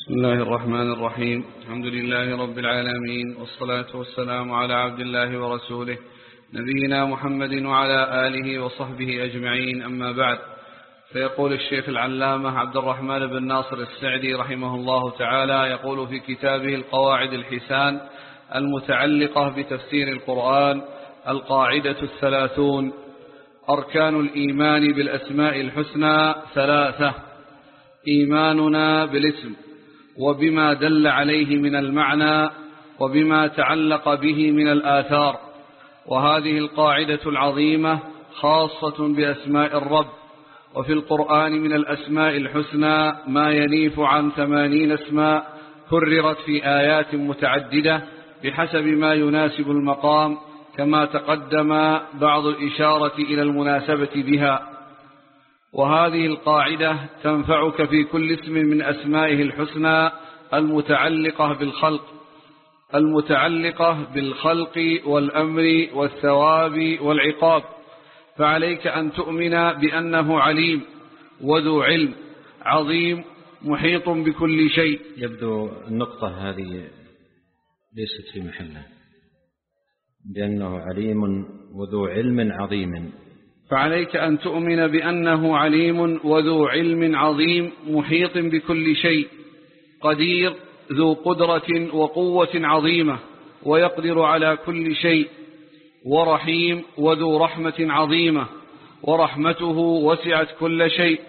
بسم الله الرحمن الرحيم. الحمد لله رب العالمين والصلاة والسلام على عبد الله ورسوله نبينا محمد وعلى آله وصحبه أجمعين. أما بعد فيقول الشيخ العلامة عبد الرحمن بن ناصر السعدي رحمه الله تعالى يقول في كتابه القواعد الحسان المتعلقة بتفسير القرآن القاعدة الثلاثون أركان الإيمان بالأسماء الحسنى ثلاثة إيماننا بالاسم. وبما دل عليه من المعنى وبما تعلق به من الآثار. وهذه القاعدة العظيمة خاصة بأسماء الرب. وفي القرآن من الأسماء الحسنى ما ينيف عن ثمانين اسماء كررت في آيات متعددة بحسب ما يناسب المقام كما تقدم بعض الإشارة إلى المناسبة بها. وهذه القاعدة تنفعك في كل اسم من أسمائه الحسنى المتعلقة بالخلق المتعلقة بالخلق والأمر والثواب والعقاب. فعليك أن تؤمن بأنه عليم وذو علم عظيم محيط بكل شيء. يبدو النقطة هذه ليست في محلها بأنه عليم وذو علم عظيم. فعليك أن تؤمن بأنه عليم وذو علم عظيم محيط بكل شيء قدير ذو قدرة وقوة عظيمة ويقدر على كل شيء ورحيم وذو رحمة عظيمة ورحمته وسعت كل شيء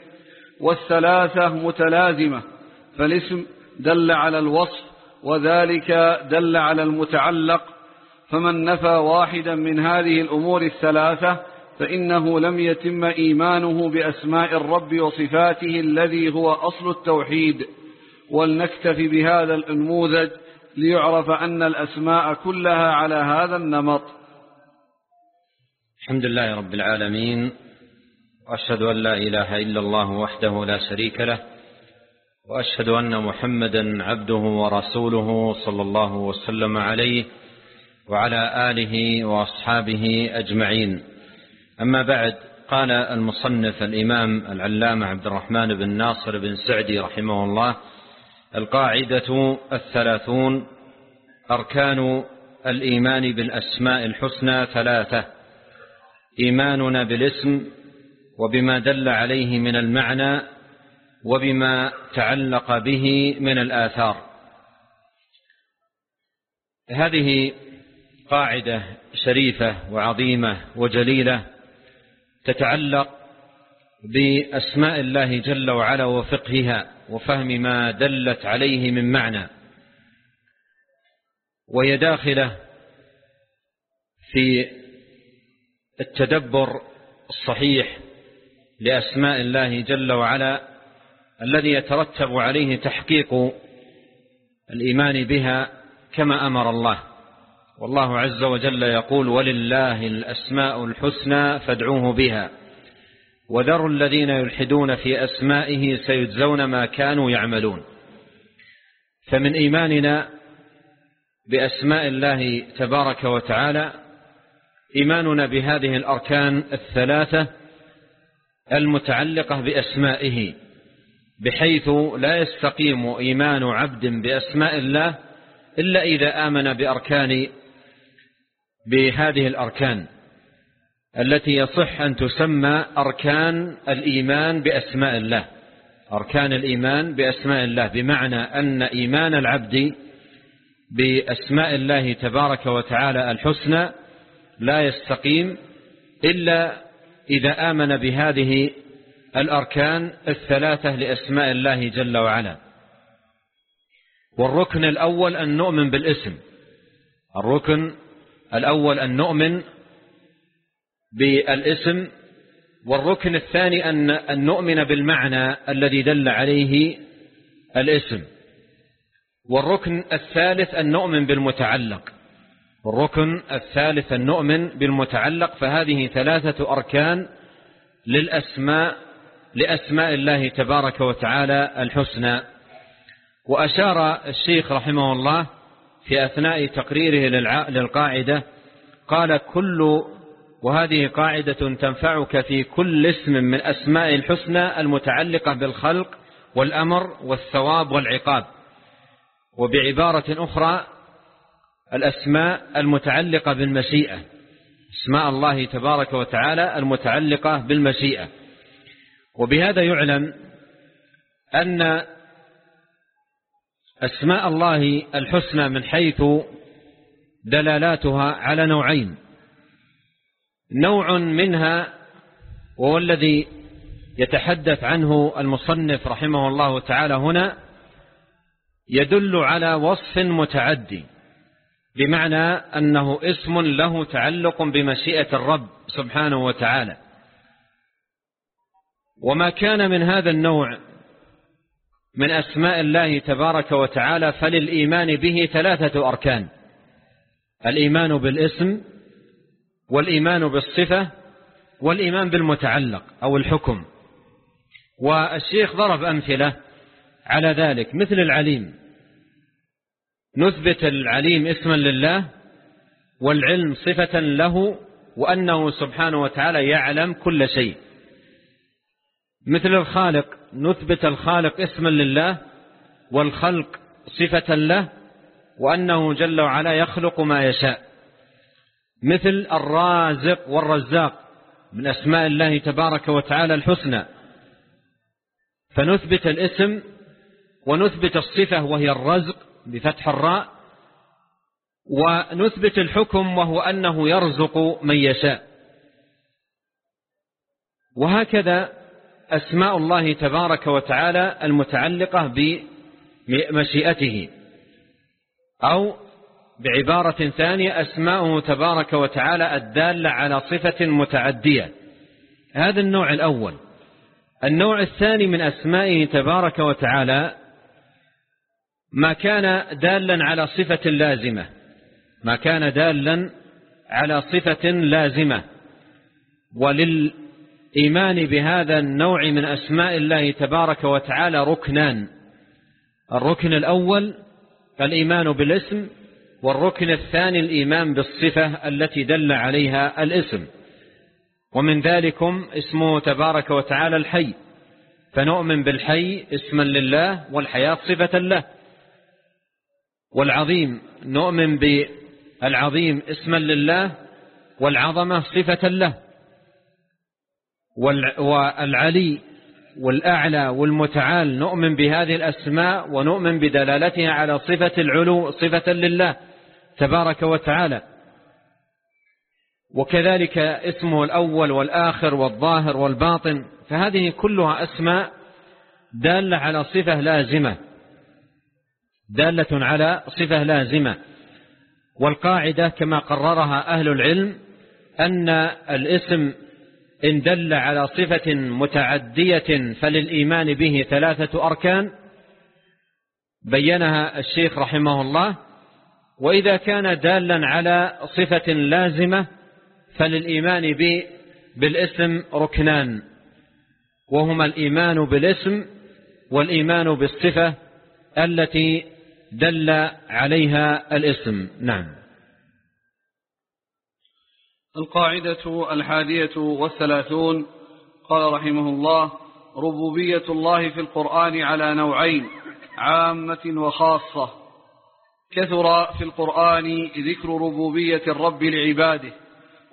والثلاثة متلازمة فالاسم دل على الوصف وذلك دل على المتعلق فمن نفى واحدا من هذه الأمور الثلاثة فإنه لم يتم إيمانه بأسماء الرب وصفاته الذي هو أصل التوحيد. ولنكتفي بهذا النموذج ليعرف أن الأسماء كلها على هذا النمط. الحمد لله رب العالمين. وأشهد أن لا إله إلا الله وحده لا شريك له. وأشهد أن محمدا عبده ورسوله صلى الله وسلم عليه وعلى آله وأصحابه أجمعين. أما بعد قال المصنف الإمام العلامة عبد الرحمن بن ناصر بن سعدي رحمه الله القاعدة الثلاثون أركان الإيمان بالأسماء الحسنى ثلاثة إيماننا بالاسم وبما دل عليه من المعنى وبما تعلق به من الآثار. هذه قاعدة شريفة وعظيمة وجليلة تتعلق بأسماء الله جل وعلا وفقهها وفهم ما دلت عليه من معنى. وهي داخلة في التدبر الصحيح لأسماء الله جل وعلا الذي يترتب عليه تحقيق الإيمان بها كما أمر الله. والله عز وجل يقول ولله الأسماء الحسنى فادعوه بها. وذروا الذين يلحدون في أسمائه سيجزون ما كانوا يعملون. فمن إيماننا بأسماء الله تبارك وتعالى إيماننا بهذه الأركان الثلاثة المتعلقة بأسمائه بحيث لا يستقيم إيمان عبد بأسماء الله إلا إذا آمن بأركان بهذه الأركان التي يصح أن تسمى أركان الإيمان بأسماء الله. أركان الإيمان بأسماء الله بمعنى أن إيمان العبد بأسماء الله تبارك وتعالى الحسنى لا يستقيم إلا إذا آمن بهذه الأركان الثلاثة لأسماء الله جل وعلا. والركن الأول أن نؤمن بالاسم. الركن الأول أن نؤمن بالاسم والركن الثاني أن نؤمن بالمعنى الذي دل عليه الاسم. والركن الثالث أن نؤمن بالمتعلق. الركن الثالث أن نؤمن بالمتعلق فهذه ثلاثة أركان للأسماء لأسماء الله تبارك وتعالى الحسنى. وأشار الشيخ رحمه الله في أثناء تقريره للقاعدة قال كل وهذه قاعدة تنفعك في كل اسم من أسماء الحسنى المتعلقة بالخلق والأمر والثواب والعقاب. وبعبارة أخرى الأسماء المتعلقة بالمشيئة أسماء الله تبارك وتعالى المتعلقة بالمشيئة. وبهذا يعلم أن أسماء الله الحسنى من حيث دلالاتها على نوعين. نوع منها وهو الذي يتحدث عنه المصنف رحمه الله تعالى هنا يدل على وصف متعدي بمعنى أنه اسم له تعلق بمشيئة الرب سبحانه وتعالى. وما كان من هذا النوع من أسماء الله تبارك وتعالى فللإيمان به ثلاثة أركان. الإيمان بالاسم والإيمان بالصفة والإيمان بالمتعلق أو الحكم. والشيخ ضرب أمثلة على ذلك مثل العليم. نثبت العليم اسما لله والعلم صفة له وأنه سبحانه وتعالى يعلم كل شيء. مثل الخالق نثبت الخالق اسما لله والخلق صفة له وأنه جل وعلا يخلق ما يشاء. مثل الرازق والرزاق من أسماء الله تبارك وتعالى الحسنى. فنثبت الاسم ونثبت الصفة وهي الرزق بفتح الراء ونثبت الحكم وهو أنه يرزق من يشاء. وهكذا أسماء الله تبارك وتعالى المتعلقة بمشيئته أو بعبارة ثانية أسماؤه تبارك وتعالى الدالة على صفة متعدية. هذا النوع الأول. النوع الثاني من أسمائه تبارك وتعالى ما كان دالا على صفة لازمة. ما كان دالا على صفة لازمة. وللإيمان بهذا النوع من أسماء الله تبارك وتعالى ركنان. الركن الأول الإيمان بالاسم والركن الثاني الإيمان بالصفة التي دل عليها الاسم. ومن ذلكم اسمه تبارك وتعالى الحي. فنؤمن بالحي اسما لله والحياة صفة له. والعظيم نؤمن بالعظيم اسما لله والعظمة صفة له. والعلي والأعلى والمتعال نؤمن بهذه الأسماء ونؤمن بدلالتها على صفة العلو صفة لله تبارك وتعالى. وكذلك اسمه الأول والآخر والظاهر والباطن فهذه كلها أسماء دالة على صفة لازمة دالة على صفة لازمة. والقاعدة كما قررها أهل العلم أن الاسم إن دل على صفة متعدية فللإيمان به ثلاثة أركان بينها الشيخ رحمه الله وإذا كان دالا على صفة لازمة فللإيمان بالاسم ركنان وهما الإيمان بالاسم والإيمان بالصفة التي دل عليها الاسم. نعم. القاعدة الحادية والثلاثون. قال رحمه الله ربوبية الله في القرآن على نوعين عامة وخاصة. كثر في القرآن ذكر ربوبية الرب لعباده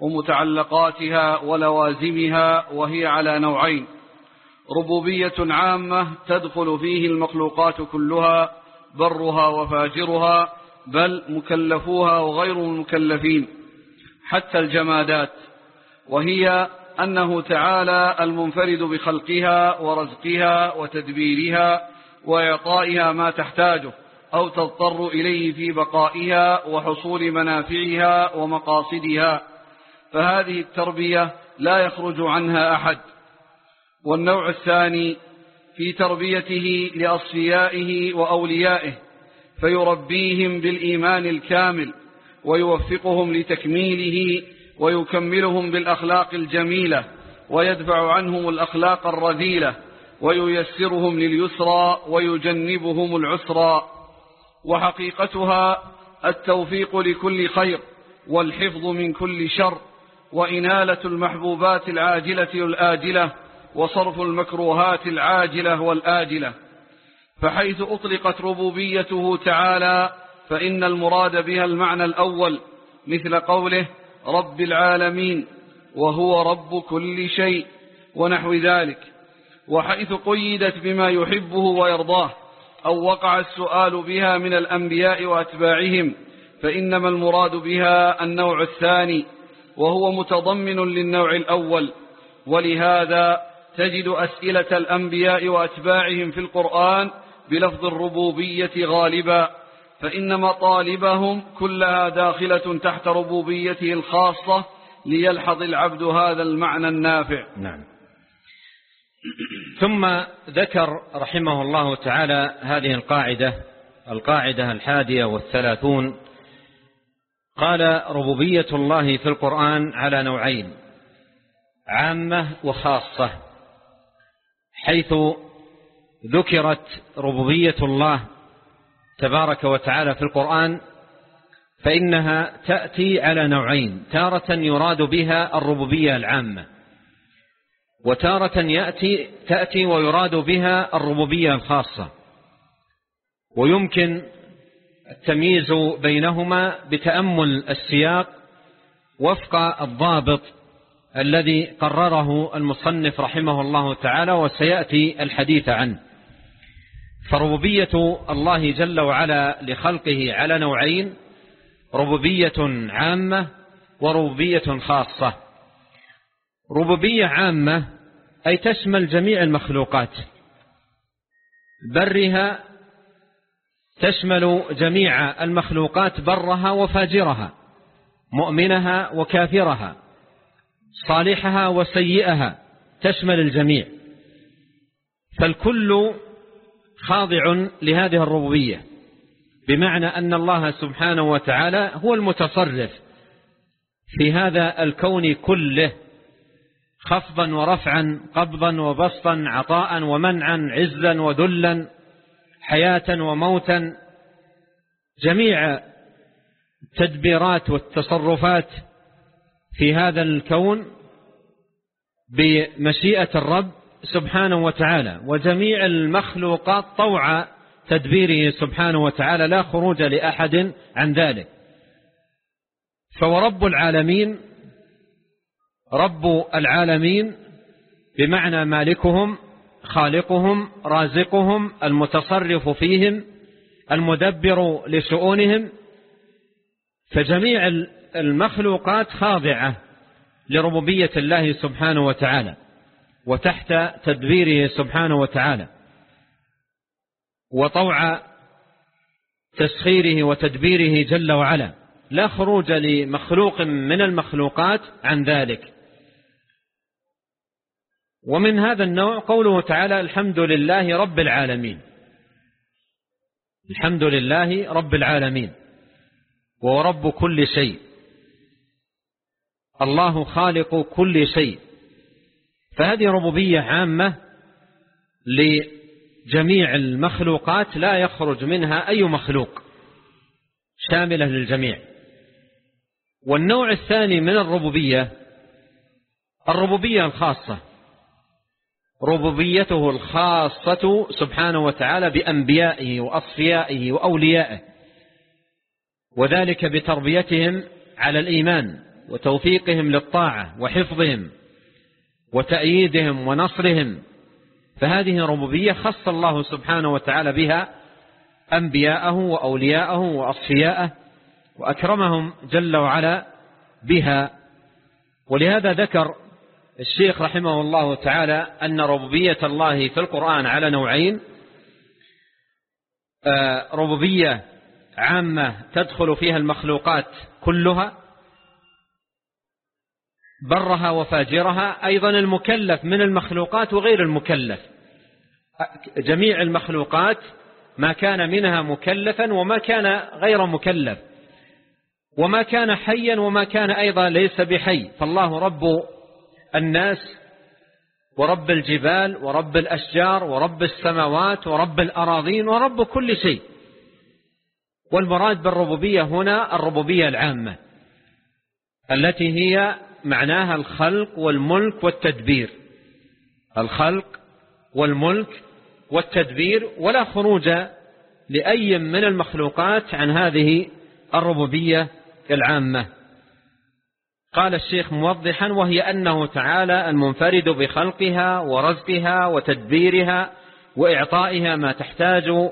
ومتعلقاتها ولوازمها وهي على نوعين. ربوبية عامة تدخل فيه المخلوقات كلها برها وفاجرها بل مكلفوها وغير المكلفين. حتى الجمادات وهي أنه تعالى المنفرد بخلقها ورزقها وتدبيرها وإعطائها ما تحتاجه أو تضطر إليه في بقائها وحصول منافعها ومقاصدها. فهذه التربية لا يخرج عنها أحد. والنوع الثاني في تربيته لأصفيائه وأوليائه فيربيهم بالإيمان الكامل. ويوفقهم لتكميله ويكملهم بالأخلاق الجميلة ويدفع عنهم الأخلاق الرذيلة وييسرهم لليسرى ويجنبهم العسرى. وحقيقتها التوفيق لكل خير والحفظ من كل شر وإنالة المحبوبات العاجلة والآجلة وصرف المكروهات العاجلة والآجلة. فحيث أطلقت ربوبيته تعالى فإن المراد بها المعنى الأول مثل قوله رب العالمين وهو رب كل شيء ونحو ذلك. وحيث قيدت بما يحبه ويرضاه أو وقع السؤال بها من الأنبياء وأتباعهم فإنما المراد بها النوع الثاني وهو متضمن للنوع الأول. ولهذا تجد أسئلة الأنبياء وأتباعهم في القرآن بلفظ الربوبية غالبا. فإن مطالبهم كلها داخلة تحت ربوبيته الخاصة ليلحظ العبد هذا المعنى النافع. نعم. ثم ذكر رحمه الله تعالى هذه القاعدة القاعدة الحادية والثلاثون. قال ربوبية الله في القرآن على نوعين عامة وخاصة. حيث ذكرت ربوبية الله تبارك وتعالى في القرآن فإنها تأتي على نوعين تارة يراد بها الربوبية العامة وتارة يأتي تأتي ويراد بها الربوبية الخاصة ويمكن التمييز بينهما بتأمل السياق وفق الضابط الذي قرره المصنف رحمه الله تعالى وسيأتي الحديث عنه. فربوبية الله جل وعلا لخلقه على نوعين ربوبية عامة وربوبية خاصة. ربوبية عامة أي تشمل جميع المخلوقات. برها تشمل جميع المخلوقات برها وفاجرها مؤمنها وكافرها صالحها وسيئها تشمل الجميع. فالكل خاضع لهذه الربوبية بمعنى أن الله سبحانه وتعالى هو المتصرف في هذا الكون كله خفضا ورفعا قبضا وبسطا عطاء ومنعا عزا وذلا حياة وموتا جميع التدبيرات والتصرفات في هذا الكون بمشيئة الرب سبحانه وتعالى وجميع المخلوقات طوع تدبيره سبحانه وتعالى لا خروج لأحد عن ذلك. فورب العالمين رب العالمين بمعنى مالكهم خالقهم رازقهم المتصرف فيهم المدبر لشؤونهم. فجميع المخلوقات خاضعة لربوبية الله سبحانه وتعالى. وتحت تدبيره سبحانه وتعالى. وطوع تسخيره وتدبيره جل وعلا. لا خروج لمخلوق من المخلوقات عن ذلك. ومن هذا النوع قوله تعالى الحمد لله رب العالمين. الحمد لله رب العالمين. وهو رب كل شيء. الله خالق كل شيء. فهذه ربوبية عامة لجميع المخلوقات لا يخرج منها أي مخلوق شاملة للجميع. والنوع الثاني من الربوبية الربوبية الخاصة. ربوبيته الخاصة سبحانه وتعالى بأنبيائه وأصفيائه وأوليائه وذلك بتربيتهم على الإيمان وتوفيقهم للطاعة وحفظهم. وتأييدهم ونصرهم. فهذه ربوبية خص الله سبحانه وتعالى بها أنبياءه وأولياءه وأصفياءه وأكرمهم جل وعلا بها. ولهذا ذكر الشيخ رحمه الله تعالى أن ربوبية الله في القرآن على نوعين. آه، ربوبية عامة تدخل فيها المخلوقات كلها برها وفاجرها أيضا المكلف من المخلوقات وغير المكلف. جميع المخلوقات ما كان منها مكلفا وما كان غير مكلف. وما كان حيا وما كان أيضا ليس بحي. فالله رب الناس ورب الجبال ورب الأشجار ورب السماوات ورب الأراضين ورب كل شيء. والمراد بالربوبية هنا الربوبية العامة التي هي معناها الخلق والملك والتدبير. الخلق والملك والتدبير ولا خروج لأي من المخلوقات عن هذه الربوبية العامة. قال الشيخ موضحا وهي أنه تعالى المنفرد بخلقها ورزقها وتدبيرها وإعطائها ما تحتاج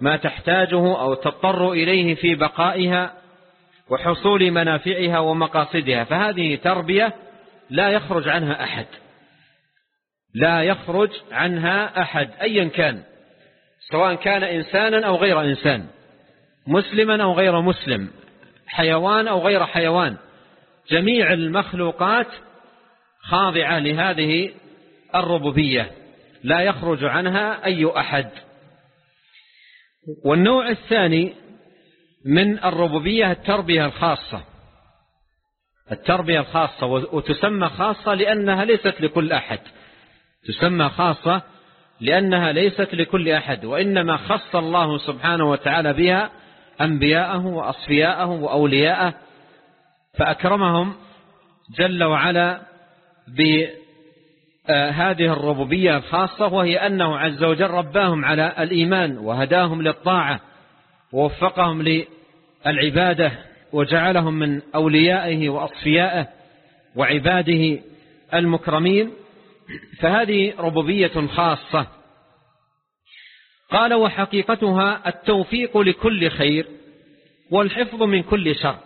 ما تحتاجه أو تضطر إليه في بقائها وحصول منافعها ومقاصدها فهذه تربية لا يخرج عنها أحد. لا يخرج عنها أحد أيا كان سواء كان إنسانا أو غير إنسان مسلما أو غير مسلم حيوان أو غير حيوان. جميع المخلوقات خاضعة لهذه الربوبية لا يخرج عنها أي أحد. والنوع الثاني من الربوبية التربية الخاصة. التربية الخاصة وتسمى خاصة لأنها ليست لكل أحد. تسمى خاصة لأنها ليست لكل أحد وإنما خص الله سبحانه وتعالى بها أنبياءه وأصفياءه وأولياءه فأكرمهم جل وعلا بهذه الربوبية الخاصة وهي أنه عز وجل رباهم على الإيمان وهداهم للطاعة. ووفقهم للعبادة وجعلهم من أوليائه وأصفيائه وعباده المكرمين فهذه ربوبية خاصة. قال وحقيقتها التوفيق لكل خير والحفظ من كل شر.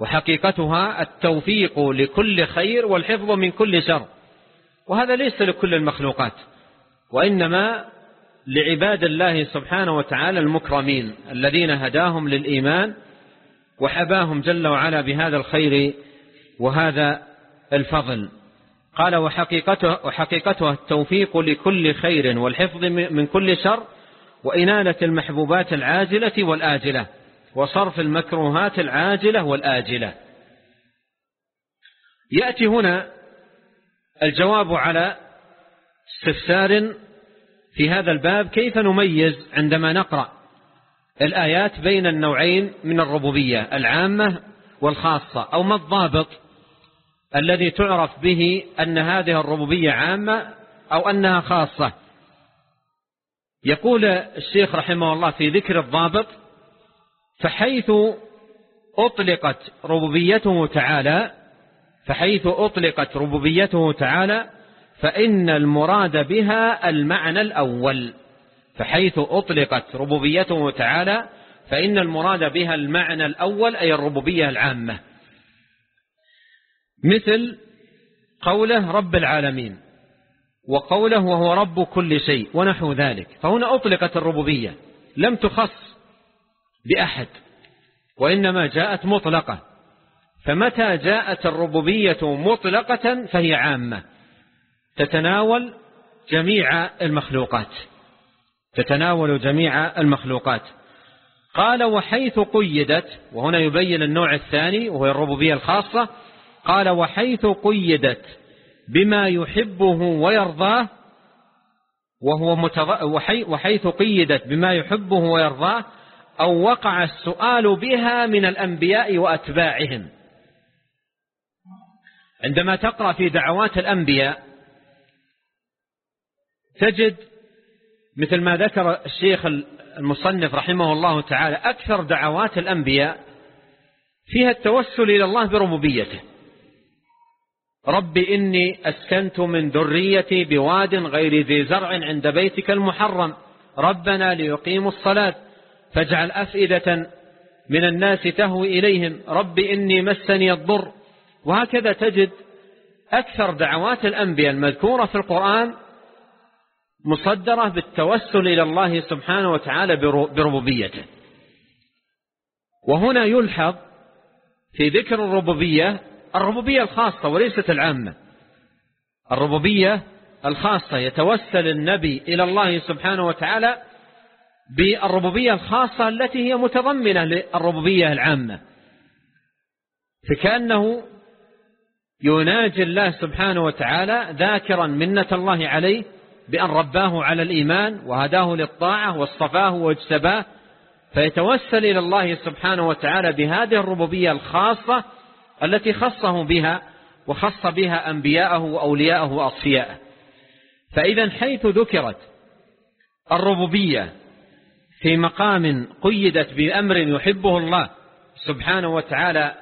وحقيقتها التوفيق لكل خير والحفظ من كل شر. وهذا ليس لكل المخلوقات وإنما لعباد الله سبحانه وتعالى المكرمين الذين هداهم للإيمان وحباهم جل وعلا بهذا الخير وهذا الفضل. قال وحقيقته وحقيقتها التوفيق لكل خير والحفظ من كل شر وإنالة المحبوبات العاجلة والآجلة وصرف المكروهات العاجلة والآجلة. يأتي هنا الجواب على استفسار في هذا الباب كيف نميز عندما نقرأ الآيات بين النوعين من الربوبية العامة والخاصة أو ما الضابط الذي تعرف به أن هذه الربوبية عامة أو أنها خاصة؟ يقول الشيخ رحمه الله في ذكر الضابط فحيث أطلقت ربوبيته تعالى فحيث أطلقت ربوبيته تعالى فإن المراد بها المعنى الأول فحيث أطلقت ربوبيته تعالى فإن المراد بها المعنى الأول أي الربوبية العامة. مثل قوله رب العالمين وقوله وهو رب كل شيء ونحو ذلك. فهنا أطلقت الربوبية لم تخص بأحد وإنما جاءت مطلقة. فمتى جاءت الربوبية مطلقة فهي عامة. تتناول جميع المخلوقات. تتناول جميع المخلوقات. قال وحيث قيدت وهنا يبين النوع الثاني وهو الربوبية الخاصة. قال وحيث قيدت بما يحبه ويرضاه وهو متض... وحي... وحيث قيدت بما يحبه ويرضاه أو وقع السؤال بها من الأنبياء وأتباعهم. عندما تقرأ في دعوات الأنبياء تجد مثل ما ذكر الشيخ المصنف رحمه الله تعالى أكثر دعوات الأنبياء فيها التوسل إلى الله بربوبيته. رب إني أسكنت من ذريتي بواد غير ذي زرع عند بيتك المحرم. ربنا ليقيموا الصلاة فاجعل أفئدة من الناس تهوي إليهم. رب إني مسني الضر. وهكذا تجد أكثر دعوات الأنبياء المذكورة في القرآن مصدرة بالتوسل إلى الله سبحانه وتعالى بربوبيته. وهنا يلحظ في ذكر الربوبية الربوبية الخاصة وليست العامة. الربوبية الخاصة يتوسل النبي إلى الله سبحانه وتعالى بالربوبية الخاصة التي هي متضمنة للربوبية العامة. فكأنه يناجي الله سبحانه وتعالى ذاكرا منة الله عليه بأن رباه على الإيمان وهداه للطاعة واصطفاه واجتباه فيتوسل إلى الله سبحانه وتعالى بهذه الربوبية الخاصة التي خصه بها وخص بها أنبياءه وأولياءه وأصفياءه. فإذا حيث ذكرت الربوبية في مقام قيدت بأمر يحبه الله سبحانه وتعالى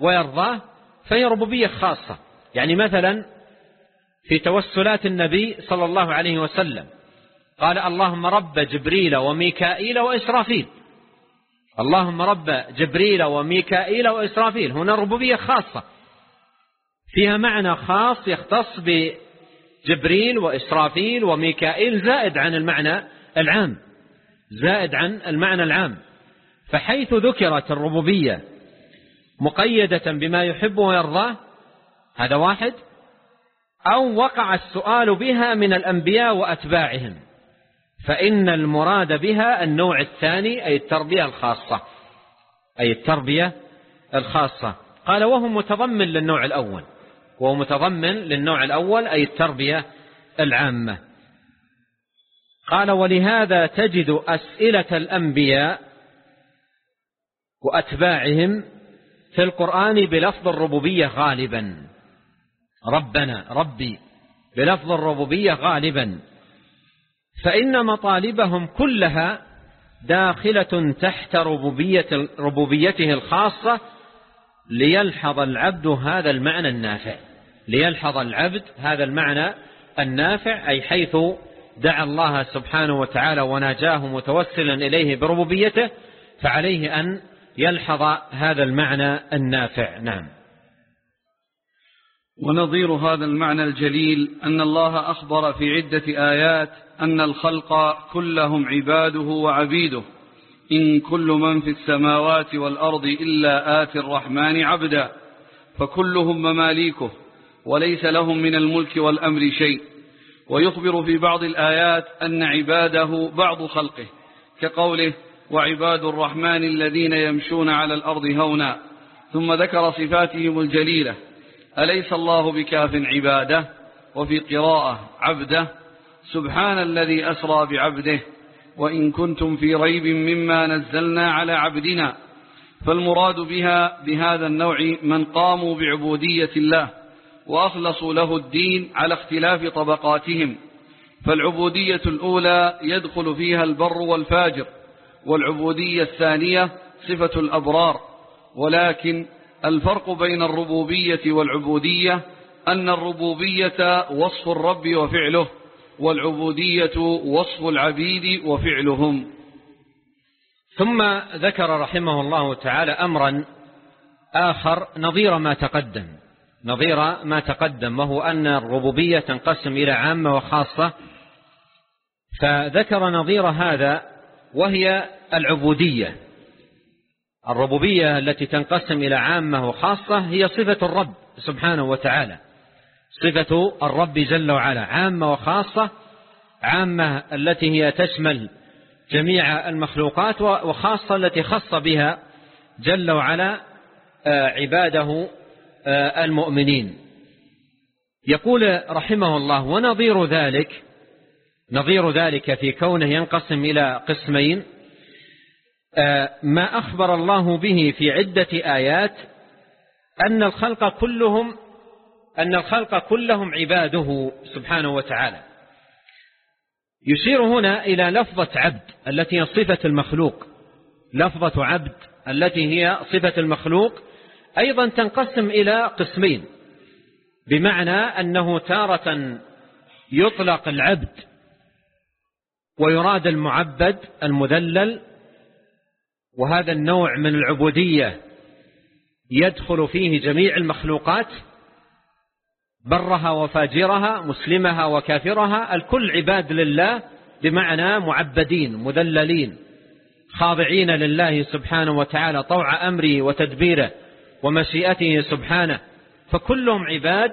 ويرضاه فهي ربوبية خاصة. يعني مثلا في توسلات النبي صلى الله عليه وسلم. قال اللهم رب جبريل وميكائيل وإسرافيل. اللهم رب جبريل وميكائيل وإسرافيل. هنا ربوبية خاصة. فيها معنى خاص يختص بجبريل وإسرافيل وميكائيل زائد عن المعنى العام. زائد عن المعنى العام. فحيث ذكرت الربوبية مقيدة بما يحب ويرضاه هذا واحد. أو وقع السؤال بها من الأنبياء وأتباعهم فإن المراد بها النوع الثاني أي التربية الخاصة. أي التربية الخاصة. قال وهو متضمن للنوع الأول. وهو متضمن للنوع الأول أي التربية العامة. قال ولهذا تجد أسئلة الأنبياء وأتباعهم في القرآن بلفظ الربوبية غالبا. ربنا ربي بلفظ الربوبية غالبا. فإن مطالبهم كلها داخلة تحت ربوبية ربوبيته الخاصة ليلحظ العبد هذا المعنى النافع. ليلحظ العبد هذا المعنى النافع أي حيث دعا الله سبحانه وتعالى وناجاه متوسلا إليه بربوبيته فعليه أن يلحظ هذا المعنى النافع. نعم. ونظير هذا المعنى الجليل أن الله أخبر في عدة آيات أن الخلق كلهم عباده وعبيده إن كل من في السماوات والأرض إلا آتي الرحمن عبدا فكلهم مماليكه وليس لهم من الملك والأمر شيء. ويخبر في بعض الآيات أن عباده بعض خلقه كقوله وعباد الرحمن الذين يمشون على الأرض هونا ثم ذكر صفاتهم الجليلة. أليس الله بكاف عباده وفي قراءة عبده؟ سبحان الذي أسرى بعبده وإن كنتم في ريب مما نزلنا على عبدنا. فالمراد بها بهذا النوع من قاموا بعبودية الله وأخلصوا له الدين على اختلاف طبقاتهم. فالعبودية الأولى يدخل فيها البر والفاجر والعبودية الثانية صفة الأبرار. ولكن الفرق بين الربوبية والعبودية أن الربوبية وصف الرب وفعله والعبودية وصف العبيد وفعلهم. ثم ذكر رحمه الله تعالى أمرا آخر نظير ما تقدم. نظير ما تقدم وهو أن الربوبية تنقسم إلى عامة وخاصة. فذكر نظير هذا وهي العبودية. الربوبية التي تنقسم إلى عامة وخاصة هي صفة الرب سبحانه وتعالى. صفة الرب جل وعلا عامة وخاصة عامة التي هي تشمل جميع المخلوقات وخاصة التي خص بها جل وعلا آه، عباده آه، المؤمنين. يقول رحمه الله ونظير ذلك نظير ذلك في كونه ينقسم إلى قسمين ما أخبر الله به في عدة آيات أن الخلق كلهم أن الخلق كلهم عباده سبحانه وتعالى. يشير هنا إلى لفظة عبد التي هي صفة المخلوق. لفظة عبد التي هي صفة المخلوق أيضا تنقسم إلى قسمين بمعنى أنه تارة يطلق العبد ويراد المعبد المذلل وهذا النوع من العبودية يدخل فيه جميع المخلوقات برها وفاجرها مسلمها وكافرها الكل عباد لله بمعنى معبدين مذللين خاضعين لله سبحانه وتعالى طوع أمره وتدبيره ومشيئته سبحانه فكلهم عباد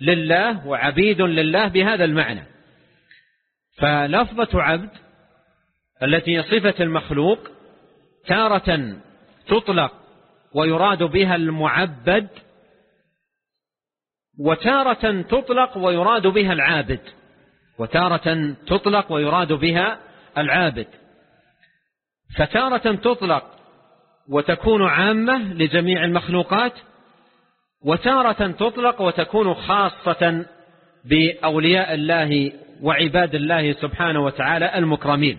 لله وعبيد لله بهذا المعنى. فلفظة عبد التي هي صفة المخلوق تارة تطلق ويراد بها المعبد وتارة تطلق ويراد بها العابد وتارة تطلق ويراد بها العابد. فتارة تطلق وتكون عامة لجميع المخلوقات وتارة تطلق وتكون خاصة بأولياء الله وعباد الله سبحانه وتعالى المكرمين.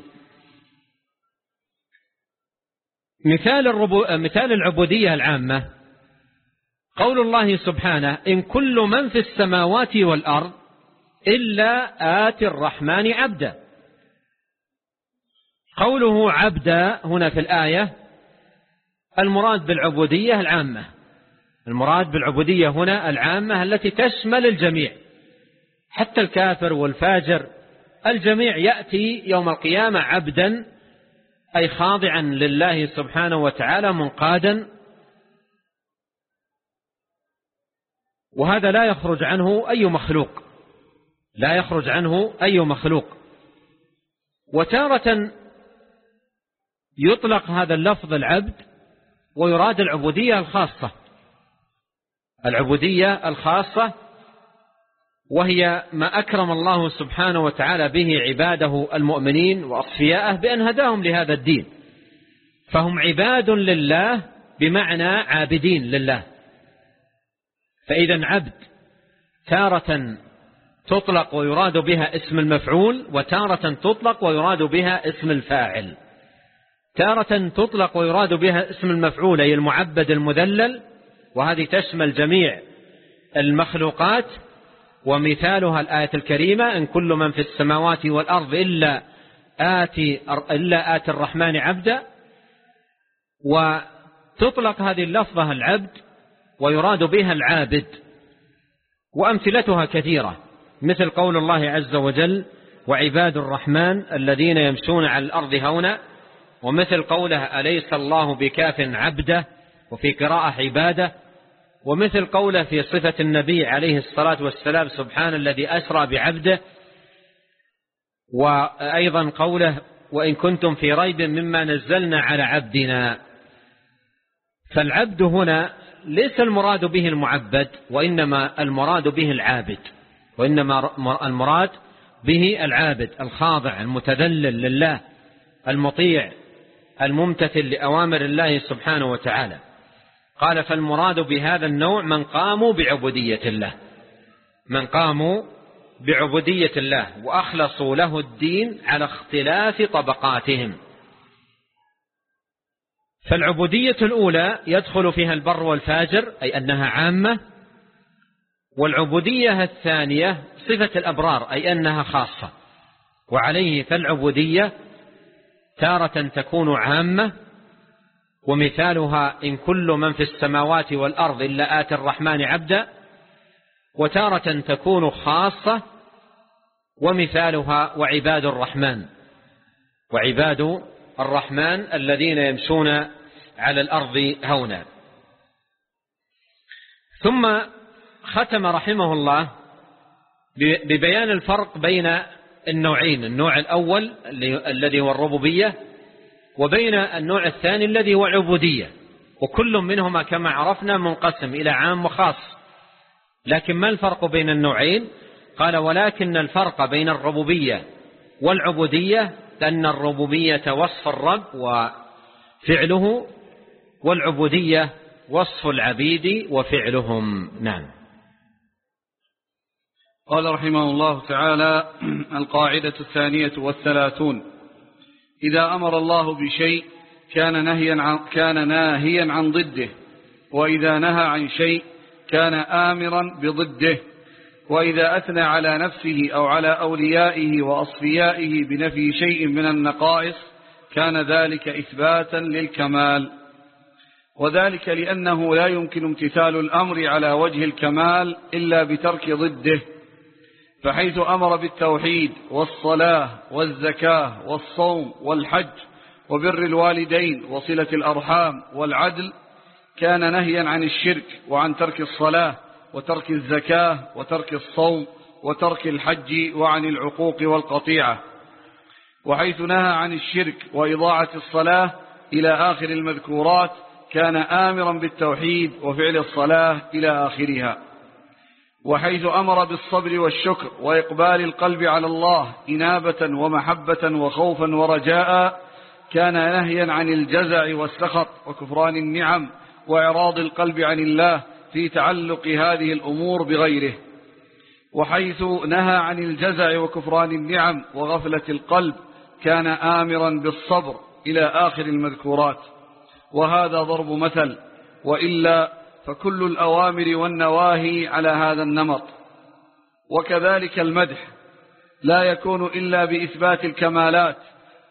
مثال, الربو مثال العبودية العامة. قول الله سبحانه إن كل من في السماوات والأرض إلا آتي الرحمن عبدا. قوله عبدا هنا في الآية المراد بالعبودية العامة. المراد بالعبودية هنا العامة التي تشمل الجميع. حتى الكافر والفاجر الجميع يأتي يوم القيامة عبدا أي خاضعا لله سبحانه وتعالى منقادا. وهذا لا يخرج عنه أي مخلوق. لا يخرج عنه أي مخلوق. وتارة يطلق هذا اللفظ العبد ويراد العبودية الخاصة. العبودية الخاصة وهي ما أكرم الله سبحانه وتعالى به عباده المؤمنين وأصفياءه بأن هداهم لهذا الدين. فهم عباد لله بمعنى عابدين لله. فإذا عبد تارة تطلق ويراد بها اسم المفعول وتارة تطلق ويراد بها اسم الفاعل. تارة تطلق ويراد بها اسم المفعول أي المعبد المذلل وهذه تشمل جميع المخلوقات ومثالها الآية الكريمة إن كل من في السماوات والأرض إلا آتي, إلا آتي الرحمن عبدا وتطلق هذه اللفظة العبد ويراد بها العابد. وأمثلتها كثيرة مثل قول الله عز وجل وعباد الرحمن الذين يمشون على الأرض هونا. ومثل قوله أليس الله بكاف عبده وفي قراءة عباده؟ ومثل قوله في صفة النبي عليه الصلاة والسلام سبحان الذي أسرى بعبده. وأيضا قوله وإن كنتم في ريب مما نزلنا على عبدنا. فالعبد هنا ليس المراد به المعبد وإنما المراد به العابد. وإنما المراد به العابد الخاضع المتذلل لله المطيع الممتثل لأوامر الله سبحانه وتعالى. قال فالمراد بهذا النوع من قاموا بعبودية الله. من قاموا بعبودية الله وأخلصوا له الدين على اختلاف طبقاتهم. فالعبودية الأولى يدخل فيها البر والفاجر أي أنها عامة. والعبودية الثانية صفة الأبرار أي أنها خاصة. وعليه فالعبودية تارة تكون عامة. ومثالها إن كل من في السماوات والأرض إلا آت الرحمن عبدا وتارة تكون خاصة ومثالها وعباد الرحمن. وعباد الرحمن الذين يمشون على الأرض هونا. ثم ختم رحمه الله ببيان الفرق بين النوعين النوع الأول الذي هو الربوبية وبين النوع الثاني الذي هو العبودية وكل منهما كما عرفنا منقسم إلى عام وخاص. لكن ما الفرق بين النوعين؟ قال ولكن الفرق بين الربوبية والعبودية أن الربوبية وصف الرب وفعله والعبودية وصف العبيد وفعلهم. نعم. قال رحمه الله تعالى القاعدة الثانية والثلاثون. إذا أمر الله بشيء كان نهيا عن, كان ناهيا عن ضده وإذا نهى عن شيء كان آمرا بضده وإذا أثنى على نفسه أو على أوليائه وأصفيائه بنفي شيء من النقائص كان ذلك إثباتا للكمال. وذلك لأنه لا يمكن امتثال الأمر على وجه الكمال إلا بترك ضده. فحيث أمر بالتوحيد والصلاة والزكاة والصوم والحج وبر الوالدين وصلة الأرحام والعدل كان نهيا عن الشرك وعن ترك الصلاة وترك الزكاة وترك الصوم وترك الحج وعن العقوق والقطيعة. وحيث نهى عن الشرك وإضاعة الصلاة إلى آخر المذكورات كان آمرا بالتوحيد وفعل الصلاة إلى آخرها. وحيث أمر بالصبر والشكر وإقبال القلب على الله إنابة ومحبة وخوفا ورجاء كان نهيا عن الجزع والسخط وكفران النعم وإعراض القلب عن الله في تعلق هذه الأمور بغيره. وحيث نهى عن الجزع وكفران النعم وغفلة القلب كان آمرا بالصبر إلى آخر المذكورات. وهذا ضرب مثل وإلا فكل الأوامر والنواهي على هذا النمط. وكذلك المدح. لا يكون إلا بإثبات الكمالات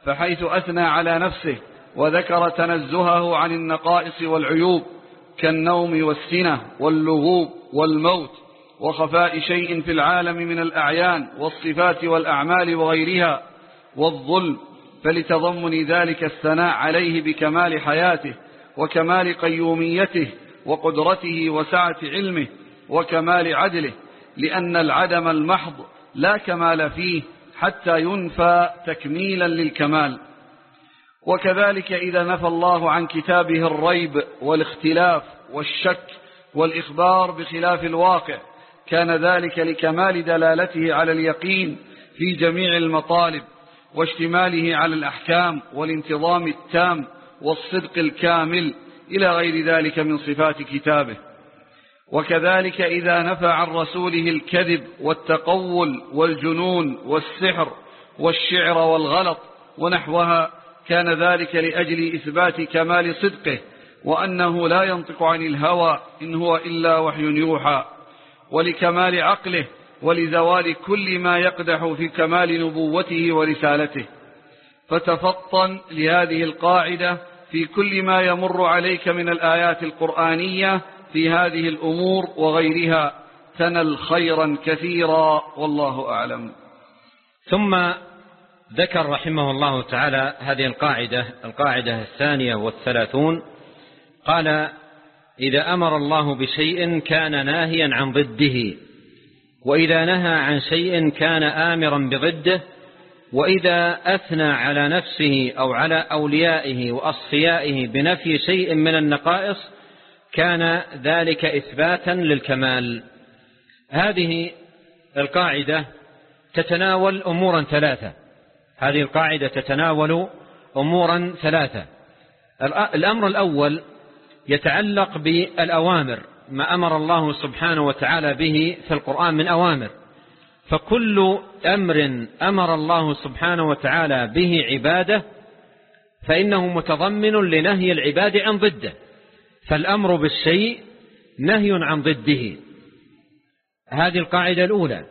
فحيث أثنى على نفسه وذكر تنزهه عن النقائص والعيوب كالنوم والسنة واللغوب والموت وخفاء شيء في العالم من الأعيان والصفات والأعمال وغيرها والظلم فلتضمن ذلك الثناء عليه بكمال حياته وكمال قيوميته وقدرته وسعة علمه وكمال عدله لأن العدم المحض لا كمال فيه حتى ينفى تكميلا للكمال. وكذلك إذا نفى الله عن كتابه الريب والاختلاف والشك والإخبار بخلاف الواقع كان ذلك لكمال دلالته على اليقين في جميع المطالب واشتماله على الأحكام والانتظام التام والصدق الكامل إلى غير ذلك من صفات كتابه. وكذلك إذا نفى عن رسوله الكذب والتقول والجنون والسحر والشعر والغلط ونحوها كان ذلك لأجل إثبات كمال صدقه وأنه لا ينطق عن الهوى إن هو إلا وحي يوحى. ولكمال عقله ولزوال كل ما يقدح في كمال نبوته ورسالته. فتفطن لهذه القاعدة في كل ما يمر عليك من الآيات القرآنية في هذه الأمور وغيرها تنل خيرا كثيرا والله أعلم. ثم ذكر رحمه الله تعالى هذه القاعدة القاعدة الثانية والثلاثون. قال إذا أمر الله بشيء كان ناهيا عن ضده وإذا نهى عن شيء كان آمرا بضده وإذا أثنى على نفسه أو على أوليائه وأصفيائه بنفي شيء من النقائص كان ذلك إثباتا للكمال. هذه القاعدة تتناول أمورا ثلاثة. هذه القاعدة تتناول أمورا ثلاثة. الأمر الأول يتعلق بالأوامر ما أمر الله سبحانه وتعالى به في القرآن من أوامر. فكل أمر أمر الله سبحانه وتعالى به عباده فإنه متضمن لنهي العباد عن ضده فالأمر بالشيء نهي عن ضده. هذه القاعدة الأولى.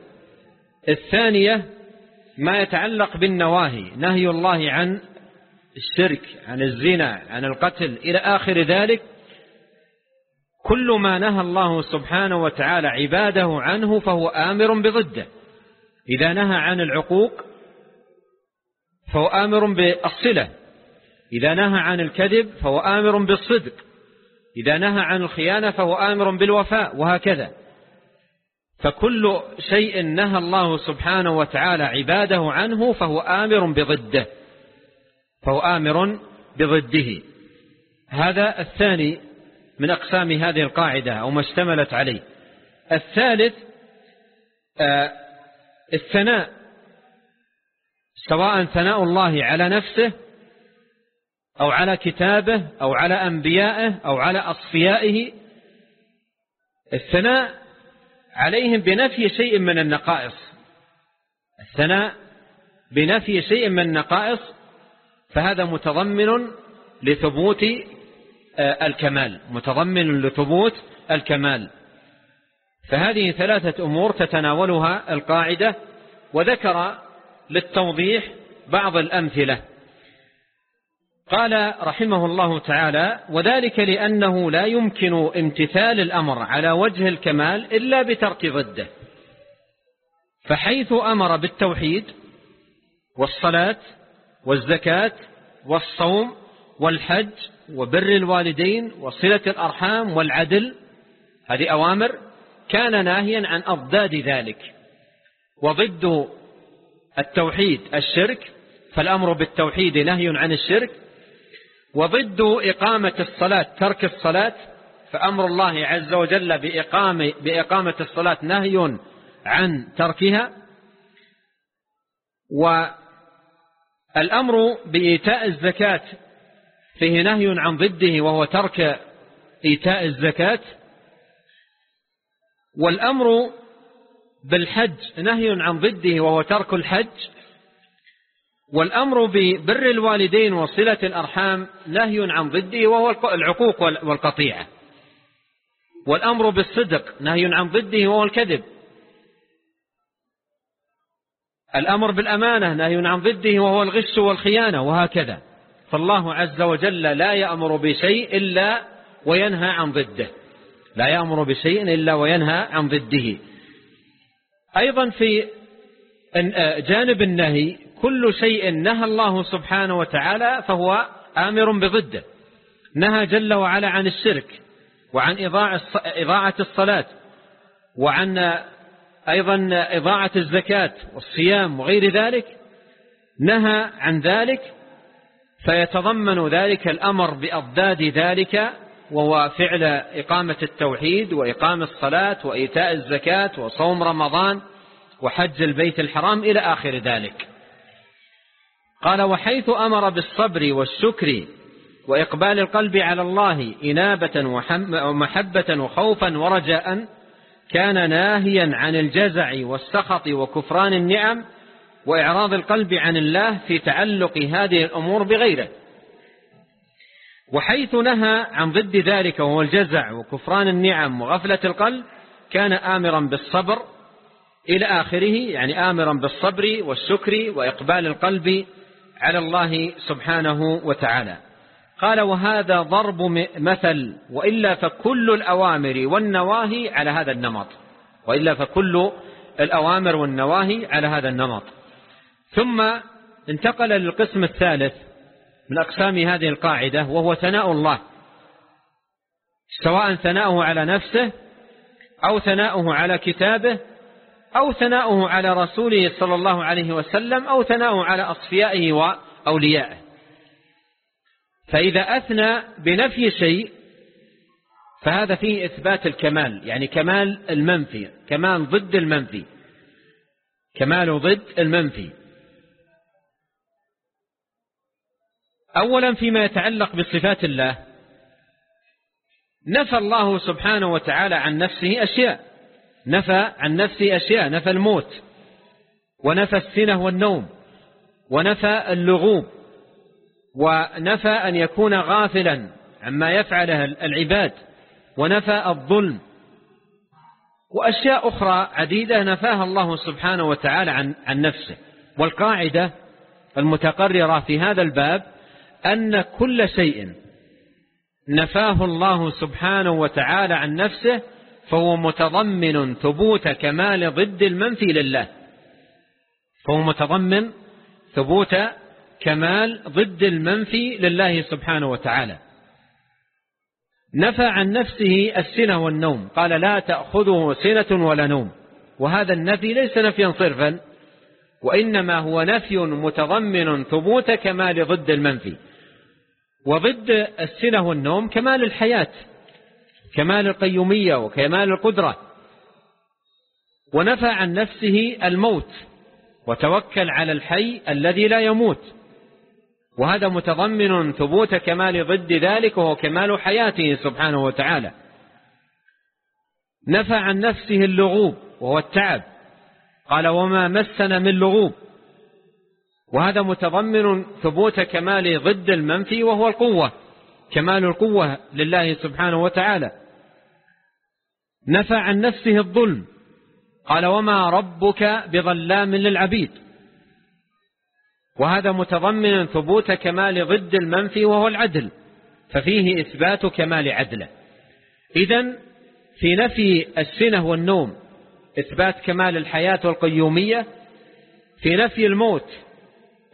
الثانية ما يتعلق بالنواهي نهي الله عن الشرك عن الزنا عن القتل إلى آخر ذلك كل ما نهى الله سبحانه وتعالى عباده عنه فهو آمر بضده. إذا نهى عن العقوق فهو آمر بالصلة. إذا نهى عن الكذب فهو آمر بالصدق. إذا نهى عن الخيانة فهو آمر بالوفاء وهكذا. فكل شيء نهى الله سبحانه وتعالى عباده عنه فهو آمر بضده. فهو آمر بضده. هذا الثاني من أقسام هذه القاعدة أو ما اشتملت عليه. الثالث آه الثناء سواء ثناء الله على نفسه أو على كتابه أو على أنبيائه أو على أصفيائه الثناء عليهم بنفي شيء من النقائص. الثناء بنفي شيء من النقائص فهذا متضمن لثبوت آه، الكمال متضمن لثبوت الكمال. فهذه ثلاثة أمور تتناولها القاعدة وذكر للتوضيح بعض الأمثلة. قال رحمه الله تعالى وذلك لأنه لا يمكن امتثال الأمر على وجه الكمال إلا بترك ضده. فحيث أمر بالتوحيد والصلاة والزكاة والصوم والحج وبر الوالدين وصلة الأرحام والعدل هذه أوامر كان ناهيا عن أضداد ذلك وضد التوحيد الشرك فالأمر بالتوحيد نهي عن الشرك وضد إقامة الصلاة ترك الصلاة فأمر الله عز وجل بإقامة, بإقامة الصلاة نهي عن تركها. والأمر بإيتاء الزكاة فيه نهي عن ضده وهو ترك إيتاء الزكاة. والأمر بالحج نهي عن ضده وهو ترك الحج والأمر ببر الوالدين وصلة الأرحام نهي عن ضده وهو العقوق والقطيعة. والأمر بالصدق نهي عن ضده وهو الكذب. الأمر بالأمانة نهي عن ضده وهو الغش والخيانة وهكذا. فالله عز وجل لا يأمر بشيء إلا وينهى عن ضده. لا يأمر بشيء إلا وينهى عن ضده. أيضا في جانب النهي كل شيء نهى الله سبحانه وتعالى فهو آمر بضده. نهى جل وعلا عن الشرك وعن إضاعة الصلاة وعن أيضا إضاعة الزكاة والصيام وغير ذلك. نهى عن ذلك فيتضمن ذلك الأمر بأضداد ذلك وهو فعل إقامة التوحيد وإقام الصلاة وإيتاء الزكاة وصوم رمضان وحج البيت الحرام إلى آخر ذلك. قال وحيث أمر بالصبر والشكر وإقبال القلب على الله إنابة ومحبة وخوفا ورجاء كان ناهيا عن الجزع والسخط وكفران النعم وإعراض القلب عن الله في تعلق هذه الأمور بغيره. وحيث نهى عن ضد ذلك وهو الجزع وكفران النعم وغفلة القلب كان آمرا بالصبر إلى آخره يعني آمرا بالصبر والشكر وإقبال القلب على الله سبحانه وتعالى. قال وهذا ضرب مثل وإلا فكل الأوامر والنواهي على هذا النمط. وإلا فكل الأوامر والنواهي على هذا النمط. ثم انتقل للقسم الثالث من أقسام هذه القاعدة وهو ثناء الله. سواء ثناؤه على نفسه أو ثناؤه على كتابه أو ثناؤه على رسوله صلى الله عليه وسلم أو ثناؤه على أصفيائه وأوليائه. فإذا أثنى بنفي شيء فهذا فيه إثبات الكمال يعني كمال المنفي كمال ضد المنفي. كمال ضد المنفي. أولا فيما يتعلق بصفات الله. نفى الله سبحانه وتعالى عن نفسه أشياء. نفى عن نفسه أشياء. نفى الموت. ونفى السنة والنوم. ونفى اللغوب. ونفى أن يكون غافلا عما يفعله العباد. ونفى الظلم. وأشياء أخرى عديدة نفاها الله سبحانه وتعالى عن, عن نفسه. والقاعدة المتقررة في هذا الباب أن كل شيء نفاه الله سبحانه وتعالى عن نفسه فهو متضمن ثبوت كمال ضد المنفي لله. فهو متضمن ثبوت كمال ضد المنفي لله سبحانه وتعالى. نفى عن نفسه السنة والنوم. قال لا تأخذه سنة ولا نوم. وهذا النفي ليس نفيا صرفا وإنما هو نفي متضمن ثبوت كمال ضد المنفي. وضد السنة والنوم كمال الحياة كمال القيومية وكمال القدرة. ونفى عن نفسه الموت وتوكل على الحي الذي لا يموت. وهذا متضمن ثبوت كمال ضد ذلك وهو كمال حياته سبحانه وتعالى. نفى عن نفسه اللغوب وهو التعب. قال وما مسنا من لغوب. وهذا متضمن ثبوت كمال ضد المنفي وهو القوة كمال القوة لله سبحانه وتعالى. نفى عن نفسه الظلم قال وما ربك بظلام للعبيد. وهذا متضمن ثبوت كمال ضد المنفي وهو العدل ففيه إثبات كمال عدله. إذن في نفي السنة والنوم إثبات كمال الحياة والقيومية في نفي الموت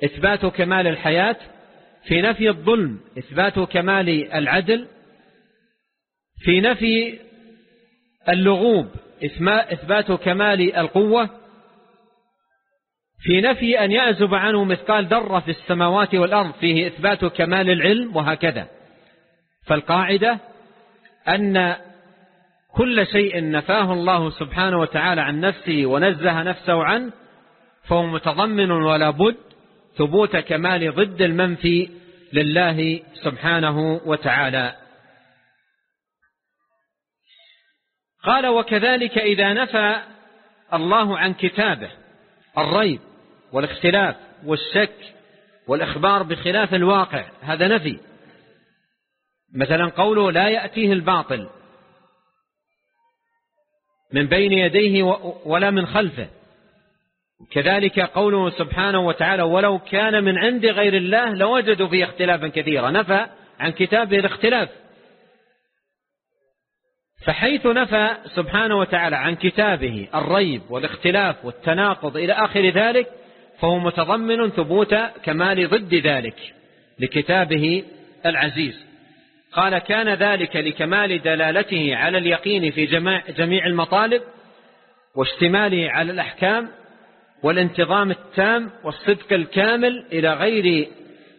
إثبات كمال الحياة في نفي الظلم إثبات كمال العدل في نفي اللغوب إثبات كمال القوة في نفي أن يعزب عنه مثقال ذرة في السماوات والأرض فيه إثبات كمال العلم وهكذا. فالقاعدة أن كل شيء نفاه الله سبحانه وتعالى عن نفسه ونزه نفسه عنه فهو متضمن ولا بد ثبوت كمال ضد المنفي لله سبحانه وتعالى. قال وكذلك إذا نفى الله عن كتابه الريب والاختلاف والشك والإخبار بخلاف الواقع هذا نفي. مثلا قوله لا يأتيه الباطل من بين يديه ولا من خلفه. كذلك قوله سبحانه وتعالى ولو كان من عند غير الله لوجدوا فيه اختلافا كثيرا. نفى عن كتابه الاختلاف. فحيث نفى سبحانه وتعالى عن كتابه الريب والاختلاف والتناقض إلى آخر ذلك فهو متضمن ثبوت كمال ضد ذلك لكتابه العزيز. قال كان ذلك لكمال دلالته على اليقين في جميع المطالب واشتماله على الأحكام والانتظام التام والصدق الكامل إلى غير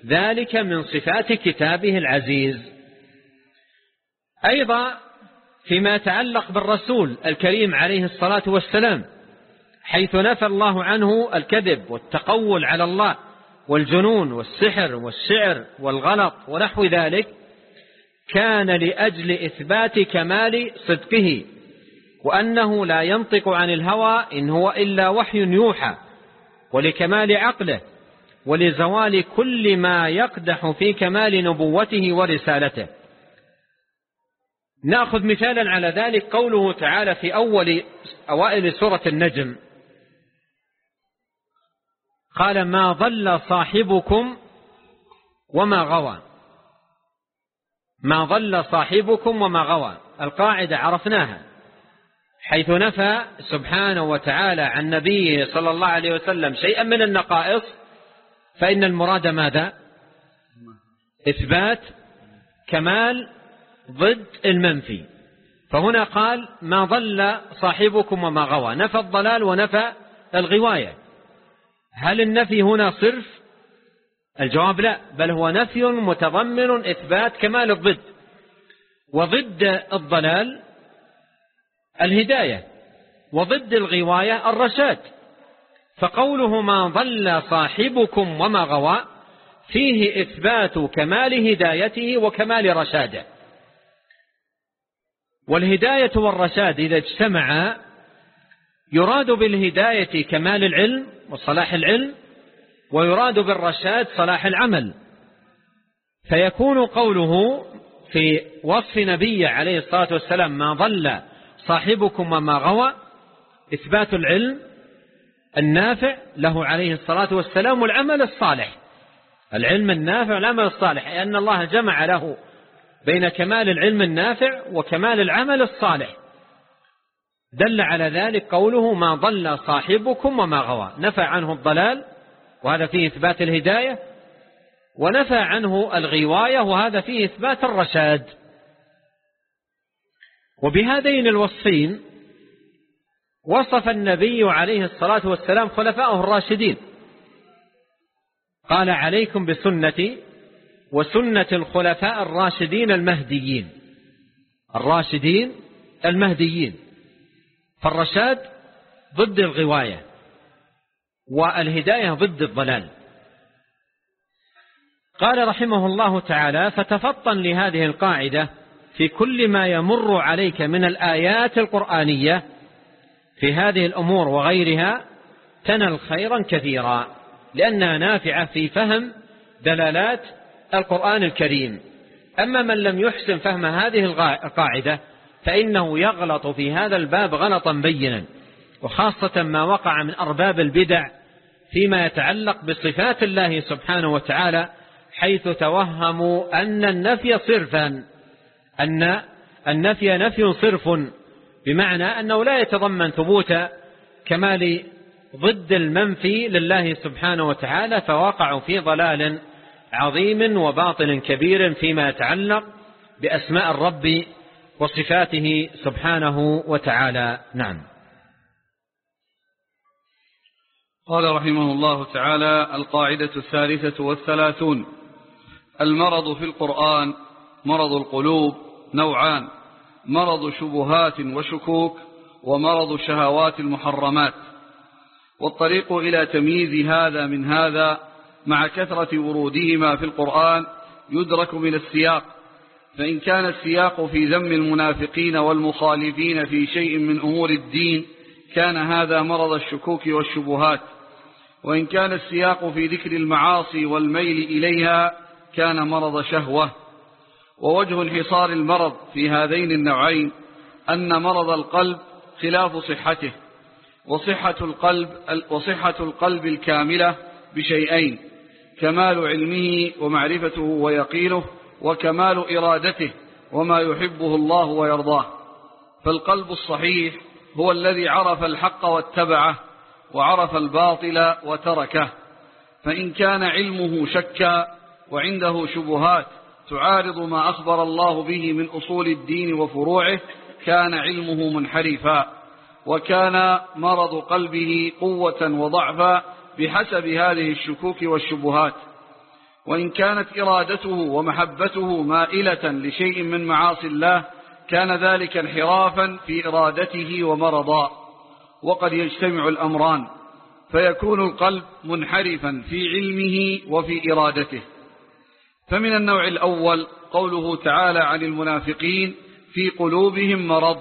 ذلك من صفات كتابه العزيز. أيضا فيما يتعلق بالرسول الكريم عليه الصلاة والسلام حيث نفى الله عنه الكذب والتقول على الله والجنون والسحر والشعر والغلط ونحو ذلك كان لأجل إثبات كمال صدقه. وأنه لا ينطق عن الهوى إن هو إلا وحي يوحى ولكمال عقله ولزوال كل ما يقدح في كمال نبوته ورسالته. نأخذ مثالا على ذلك قوله تعالى في أول أوائل سورة النجم. قال ما ضل صاحبكم وما غوى. ما ضل صاحبكم وما غوى القاعدة عرفناها. حيث نفى سبحانه وتعالى عن نبيه صلى الله عليه وسلم شيئا من النقائص فإن المراد ماذا؟ إثبات كمال ضد المنفي. فهنا قال ما ضل صاحبكم وما غوى نفى الضلال ونفى الغواية. هل النفي هنا صرف؟ الجواب لا بل هو نفي متضمن إثبات كمال الضد. وضد الضلال الهداية وضد الغواية الرشاد. فقوله ما ضل صاحبكم وما غوى فيه إثبات كمال هدايته وكمال رشاده. والهداية والرشاد إذا اجتمعا يراد بالهداية كمال العلم وصلاح العلم ويراد بالرشاد صلاح العمل. فيكون قوله في وصف نبي عليه الصلاة والسلام ما ضل صاحبكم وما غوى إثبات العلم النافع له عليه الصلاة والسلام والعمل الصالح. العلم النافع والعمل الصالح لأن الله جمع له بين كمال العلم النافع وكمال العمل الصالح. دل على ذلك قوله ما ضل صاحبكم وما غوى نفى عنه الضلال وهذا فيه إثبات الهداية ونفى عنه الغواية وهذا فيه إثبات الرشاد. وبهذين الوصفين وصف النبي عليه الصلاة والسلام خلفاءه الراشدين. قال عليكم بسنتي وسنة الخلفاء الراشدين المهديين. الراشدين المهديين. فالرشاد ضد الغواية والهداية ضد الضلال. قال رحمه الله تعالى فتفطن لهذه القاعدة في كل ما يمر عليك من الآيات القرآنية في هذه الأمور وغيرها تنل خيرا كثيرا لأنها نافعة في فهم دلالات القرآن الكريم. أما من لم يحسن فهم هذه القاعدة فإنه يغلط في هذا الباب غلطا بينا وخاصة ما وقع من أرباب البدع فيما يتعلق بصفات الله سبحانه وتعالى حيث توهموا أن النفي صرفا. أن النفي نفي صرف بمعنى أنه لا يتضمن ثبوت كمال ضد المنفي لله سبحانه وتعالى فوقعوا في ضلال عظيم وباطل كبير فيما يتعلق بأسماء الرب وصفاته سبحانه وتعالى. نعم. قال رحمه الله تعالى القاعدة الثالثة والثلاثون المرض في القرآن مرض القلوب نوعان مرض شبهات وشكوك ومرض شهوات المحرمات. والطريق إلى تمييز هذا من هذا مع كثرة ورودهما في القرآن يدرك من السياق. فإن كان السياق في ذم المنافقين والمخالفين في شيء من أمور الدين كان هذا مرض الشكوك والشبهات. وإن كان السياق في ذكر المعاصي والميل إليها كان مرض شهوة. ووجه انحصار المرض في هذين النوعين أن مرض القلب خلاف صحته وصحة القلب, وصحة القلب الكاملة بشيئين كمال علمه ومعرفته ويقينه وكمال إرادته وما يحبه الله ويرضاه. فالقلب الصحيح هو الذي عرف الحق واتبعه وعرف الباطل وتركه. فإن كان علمه شكا وعنده شبهات تعارض ما أخبر الله به من أصول الدين وفروعه كان علمه منحرفا وكان مرض قلبه قوة وضعفا بحسب هذه الشكوك والشبهات. وإن كانت إرادته ومحبته مائلة لشيء من معاصي الله كان ذلك انحرافا في إرادته ومرضا. وقد يجتمع الأمران فيكون القلب منحرفا في علمه وفي إرادته. فمن النوع الأول قوله تعالى عن المنافقين في قلوبهم مرض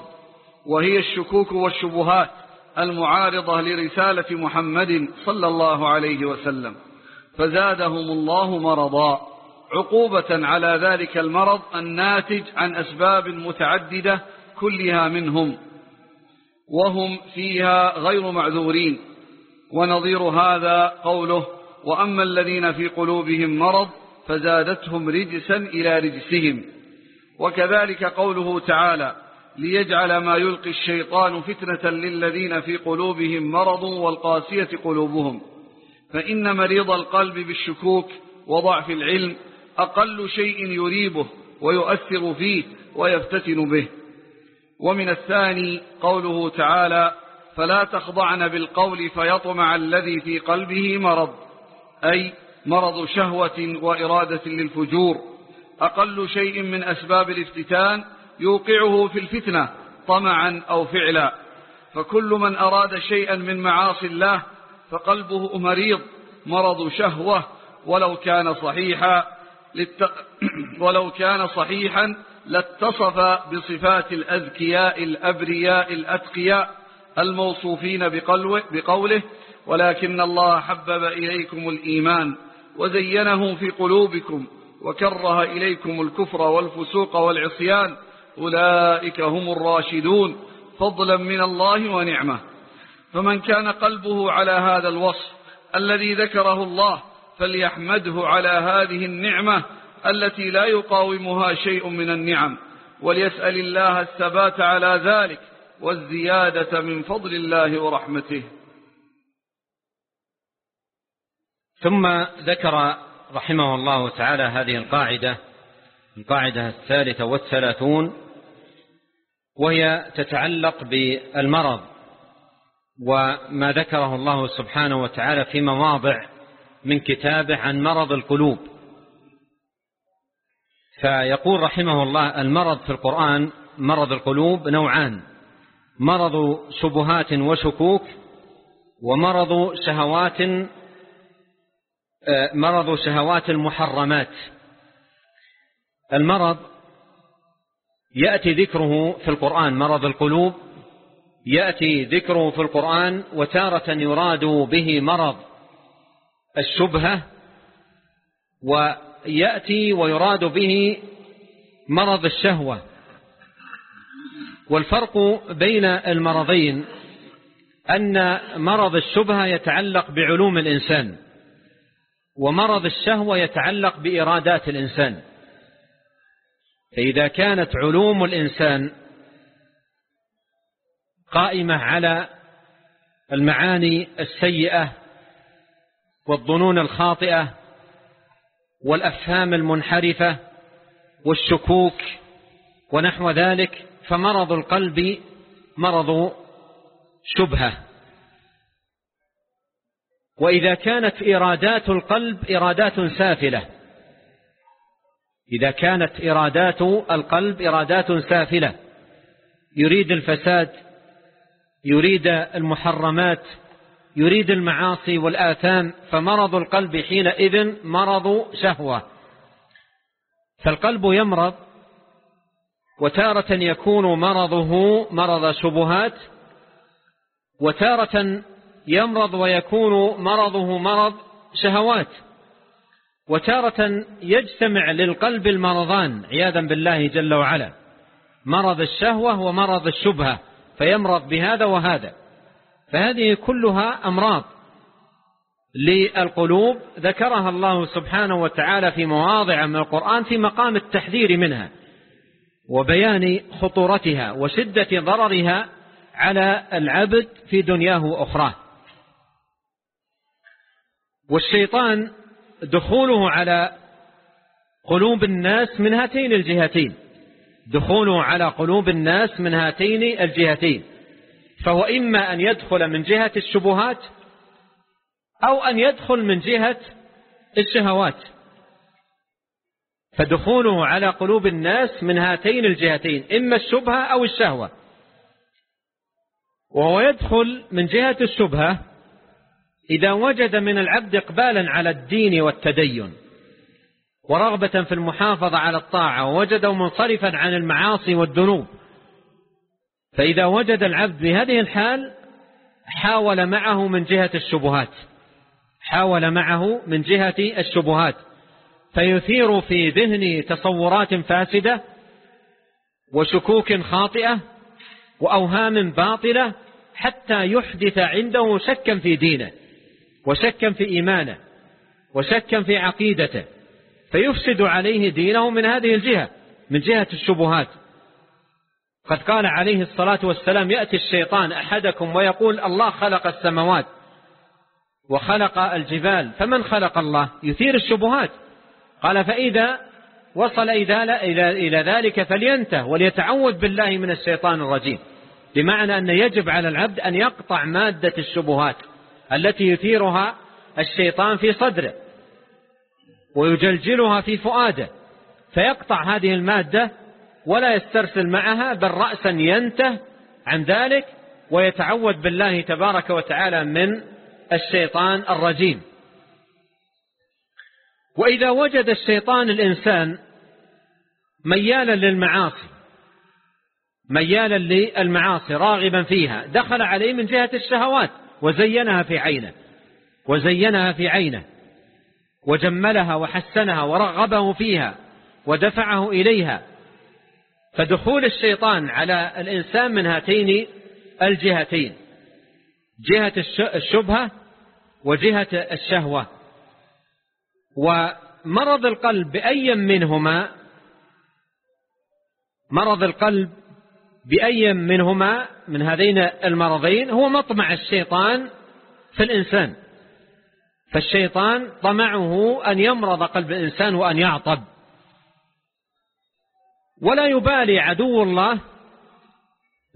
وهي الشكوك والشبهات المعارضة لرسالة محمد صلى الله عليه وسلم. فزادهم الله مرضا. عقوبة على ذلك المرض الناتج عن أسباب متعددة كلها منهم. وهم فيها غير معذورين. ونظير هذا قوله وأما الذين في قلوبهم مرض فزادتهم رجسا إلى رجسهم. وكذلك قوله تعالى ليجعل ما يلقي الشيطان فتنة للذين في قلوبهم مرض والقاسية قلوبهم. فإن مريض القلب بالشكوك وضعف العلم أقل شيء يريبه ويؤثر فيه ويفتتن به. ومن الثاني قوله تعالى فلا تخضعن بالقول فيطمع الذي في قلبه مرض. أي مرض شهوة وإرادة للفجور. أقل شيء من أسباب الافتتان يوقعه في الفتنة طمعا أو فعلا. فكل من أراد شيئا من معاصي الله فقلبه مريض مرض شهوة. ولو كان صحيحا. ولو كان صحيحا لاتصف بصفات الأذكياء الأبرياء الأتقياء الموصوفين بقوله ولكن الله حبب إليكم الإيمان. وزينه في قلوبكم وكره إليكم الكفر والفسوق والعصيان أولئك هم الراشدون فضلا من الله ونعمة. فمن كان قلبه على هذا الوصف الذي ذكره الله فليحمده على هذه النعمة التي لا يقاومها شيء من النعم وليسأل الله الثبات على ذلك والزيادة من فضل الله ورحمته. ثم ذكر رحمه الله تعالى هذه القاعدة القاعدة الثالثة والثلاثون وهي تتعلق بالمرض وما ذكره الله سبحانه وتعالى في مواضع من كتابه عن مرض القلوب. فيقول رحمه الله المرض في القرآن مرض القلوب نوعان مرض شبهات وشكوك ومرض شهوات مرض شهوات المحرمات. المرض يأتي ذكره في القرآن مرض القلوب يأتي ذكره في القرآن وتارة يراد به مرض الشبهة ويأتي ويراد به مرض الشهوة. والفرق بين المرضين أن مرض الشبهة يتعلق بعلوم الإنسان. ومرض الشهوة يتعلق بإرادات الإنسان. فإذا كانت علوم الإنسان قائمة على المعاني السيئة والظنون الخاطئة والأفهام المنحرفة والشكوك ونحو ذلك فمرض القلب مرض شبهة. وإذا كانت إرادات القلب إرادات سافلة. إذا كانت إرادات القلب إرادات سافلة. يريد الفساد يريد المحرمات يريد المعاصي والآثام فمرض القلب حينئذ مرض شهوة. فالقلب يمرض وتارة يكون مرضه مرض شبهات وتارة يمرض ويكون مرضه مرض شهوات. وتارة يجتمع للقلب المرضان عياذا بالله جل وعلا. مرض الشهوة ومرض الشبهة فيمرض بهذا وهذا. فهذه كلها أمراض للقلوب ذكرها الله سبحانه وتعالى في مواضع من القرآن في مقام التحذير منها وبيان خطورتها وشدة ضررها على العبد في دنياه وأخراه. والشيطان دخوله على قلوب الناس من هاتين الجهتين. دخوله على قلوب الناس من هاتين الجهتين. فهو إما أن يدخل من جهة الشبهات أو أن يدخل من جهة الشهوات. فدخوله على قلوب الناس من هاتين الجهتين إما الشبهة أو الشهوة. وهو يدخل من جهة الشبهة إذا وجد من العبد إقبالا على الدين والتدين ورغبة في المحافظة على الطاعة ووجده منصرفا عن المعاصي والذنوب فإذا وجد العبد بهذه الحال حاول معه من جهة الشبهات حاول معه من جهة الشبهات فيثير في ذهنه تصورات فاسدة وشكوك خاطئة وأوهام باطلة حتى يحدث عنده شكا في دينه. وشكا في إيمانه وشكا في عقيدته فيفسد عليه دينه من هذه الجهة من جهة الشبهات. قد قال عليه الصلاة والسلام يأتي الشيطان أحدكم ويقول الله خلق السماوات وخلق الجبال فمن خلق الله؟ يثير الشبهات. قال فإذا وصل إلى ذلك فلينته وليتعوذ بالله من الشيطان الرجيم. بمعنى أن يجب على العبد أن يقطع مادة الشبهات. التي يثيرها الشيطان في صدره ويجلجلها في فؤاده فيقطع هذه المادة ولا يسترسل معها بل رأسا ينته عن ذلك ويتعوذ بالله تبارك وتعالى من الشيطان الرجيم. وإذا وجد الشيطان الإنسان ميالا للمعاصي ميالا للمعاصي راغبا فيها دخل عليه من جهة الشهوات وزينها في عينه وزينها في عينه وجملها وحسنها ورغبه فيها ودفعه إليها. فدخول الشيطان على الإنسان من هاتين الجهتين جهة الشبهة وجهة الشهوة. ومرض القلب بأي منهما مرض القلب بأي منهما من هذين المرضين هو مطمع الشيطان في الإنسان. فالشيطان طمعه أن يمرض قلب الإنسان وأن يعطب. ولا يبالي عدو الله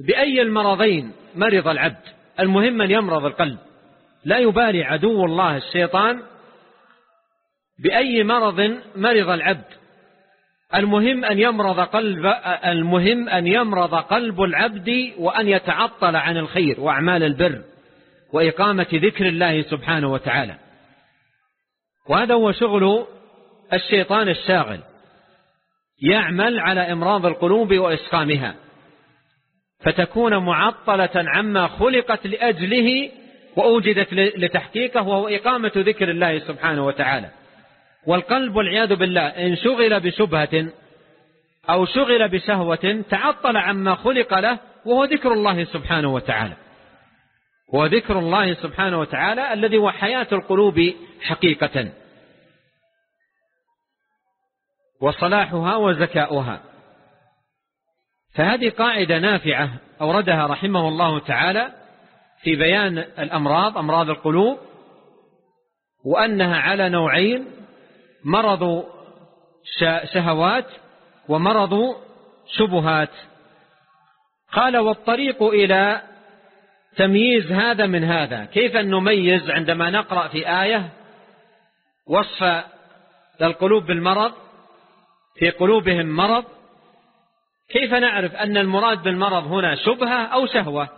بأي المرضين مرض العبد المهم أن يمرض القلب. لا يبالي عدو الله الشيطان بأي مرض مرض العبد. المهم أن يمرض قلب المهم أن يمرض قلب العبد وأن يتعطل عن الخير وأعمال البر وإقامة ذكر الله سبحانه وتعالى. وهذا هو شغل الشيطان الشاغل. يعمل على إمراض القلوب وإسقامها. فتكون معطلة عما خلقت لأجله وأوجدت لتحقيقه وهو إقامة ذكر الله سبحانه وتعالى. والقلب والعياذ بالله إن شغل بشبهة أو شغل بشهوة تعطل عما خلق له وهو ذكر الله سبحانه وتعالى. هو ذكر الله سبحانه وتعالى الذي هو حياة القلوب حقيقة. وصلاحها وزكاؤها. فهذه قاعدة نافعة أوردها رحمه الله تعالى في بيان الأمراض أمراض القلوب وأنها على نوعين مرض شهوات ومرض شبهات. قال والطريق إلى تمييز هذا من هذا. كيف نميز عندما نقرأ في آية وصف للقلوب بالمرض في قلوبهم مرض؟ كيف نعرف أن المراد بالمرض هنا شبهة أو شهوة؟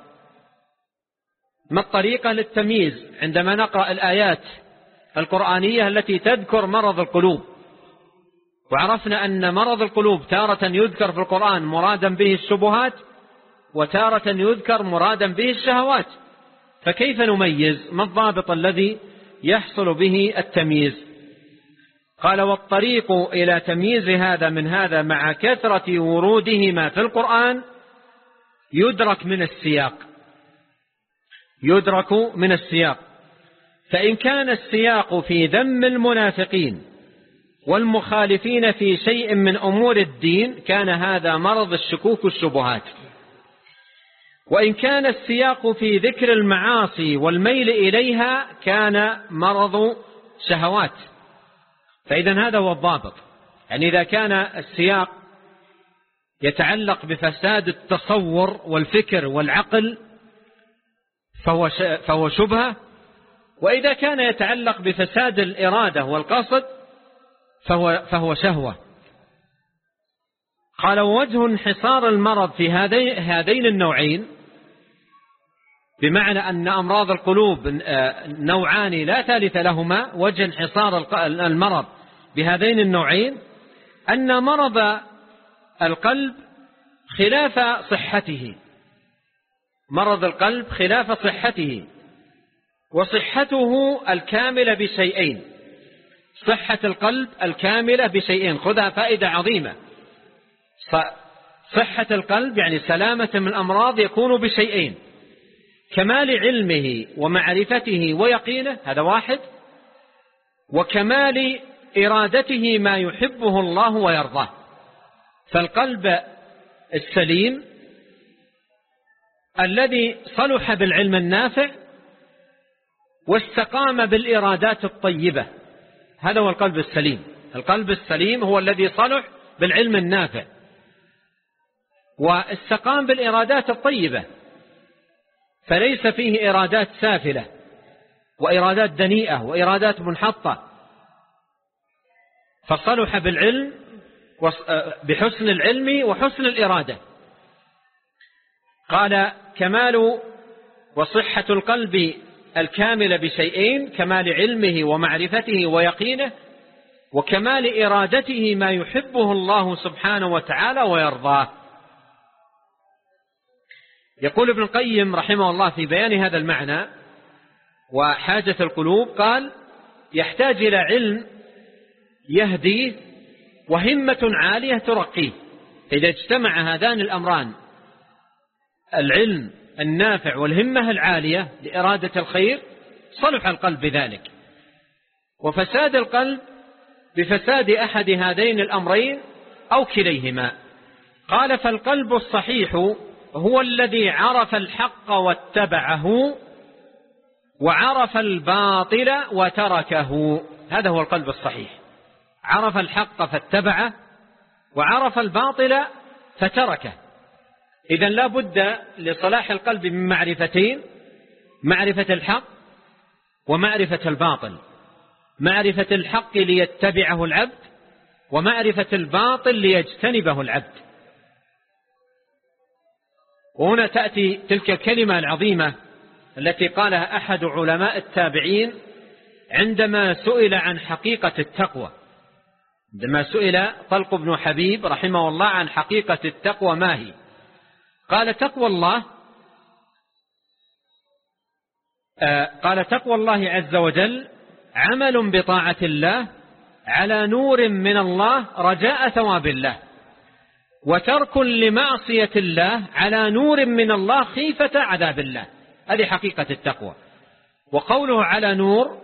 ما الطريقة للتمييز عندما نقرأ الآيات القرآنية التي تذكر مرض القلوب. وعرفنا أن مرض القلوب تارة يذكر في القرآن مرادا به الشبهات وتارة يذكر مرادا به الشهوات. فكيف نميز؟ ما الضابط الذي يحصل به التمييز؟ قال والطريق إلى تمييز هذا من هذا مع كثرة ورودهما في القرآن يدرك من السياق. يدرك من السياق. فإن كان السياق في ذم المنافقين والمخالفين في شيء من أمور الدين كان هذا مرض الشكوك والشبهات. وإن كان السياق في ذكر المعاصي والميل إليها كان مرض شهوات. فإذا هذا هو الضابط. يعني إذا كان السياق يتعلق بفساد التصور والفكر والعقل فهو شبهة وإذا كان يتعلق بفساد الإرادة والقصد فهو فهو شهوة. قال وجه انحصار المرض في هذين النوعين بمعنى أن أمراض القلوب آه، نوعان لا ثالث لهما وجه انحصار المرض بهذين النوعين أن مرض القلب خلاف صحته. مرض القلب خلاف صحته. وصحته الكاملة بشيئين. صحة القلب الكاملة بشيئين. خذها فائدة عظيمة. صحة القلب يعني سلامة من الأمراض يكون بشيئين. كمال علمه ومعرفته ويقينه هذا واحد. وكمال إرادته ما يحبه الله ويرضاه. فالقلب السليم الذي صلح بالعلم النافع واستقام بالإرادات الطيبة. هذا هو القلب السليم. القلب السليم هو الذي صلح بالعلم النافع. واستقام بالإرادات الطيبة. فليس فيه إرادات سافلة وإرادات دنيئة وإرادات منحطة. فصلح بالعلم بحسن العلم وحسن الإرادة. قال كمال وصحة القلب الكاملة بشيئين كمال علمه ومعرفته ويقينه وكمال إرادته ما يحبه الله سبحانه وتعالى ويرضاه. يقول ابن القيم رحمه الله في بيان هذا المعنى وحاجة القلوب قال يحتاج إلى علم يهديه وهمة عالية ترقيه. إذا اجتمع هذان الأمران العلم النافع والهمة العالية لإرادة الخير صلح القلب بذلك. وفساد القلب بفساد أحد هذين الأمرين أو كليهما. قال فالقلب الصحيح هو الذي عرف الحق واتبعه وعرف الباطل وتركه. هذا هو القلب الصحيح. عرف الحق فاتبعه وعرف الباطل فتركه. إذا لا بد لصلاح القلب من معرفتين معرفة الحق ومعرفة الباطل. معرفة الحق ليتبعه العبد ومعرفة الباطل ليجتنبه العبد. وهنا تأتي تلك الكلمة العظيمة التي قالها أحد علماء التابعين عندما سئل عن حقيقة التقوى. عندما سئل طلق بن حبيب رحمه الله عن حقيقة التقوى ما هي؟ قال تقوى الله آه، قال تقوى الله عز وجل عمل بطاعة الله على نور من الله رجاء ثواب الله وترك لمعصية الله على نور من الله خيفة عذاب الله هذه حقيقة التقوى. وقوله على نور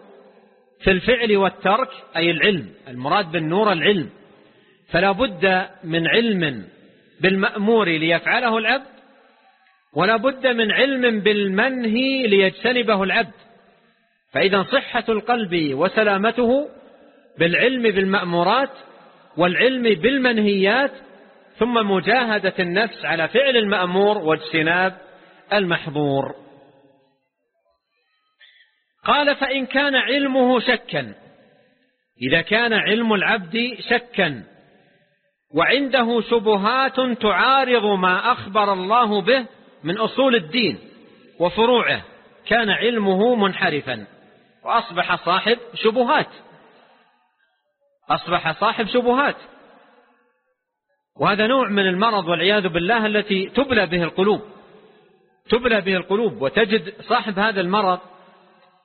في الفعل والترك أي العلم المراد بالنور العلم فلا بد من علم بالمأمور ليفعله العبد ولا بد من علم بالمنهي ليجتنبه العبد. فإذا صحة القلب وسلامته بالعلم بالمأمورات والعلم بالمنهيات ثم مجاهدة النفس على فعل المأمور واجتناب المحظور. قال فإن كان علمه شكا إذا كان علم العبد شكا وعنده شبهات تعارض ما أخبر الله به من أصول الدين وفروعه كان علمه منحرفا وأصبح صاحب شبهات. أصبح صاحب شبهات. وهذا نوع من المرض والعياذ بالله التي تبلى به القلوب. تبلى به القلوب وتجد صاحب هذا المرض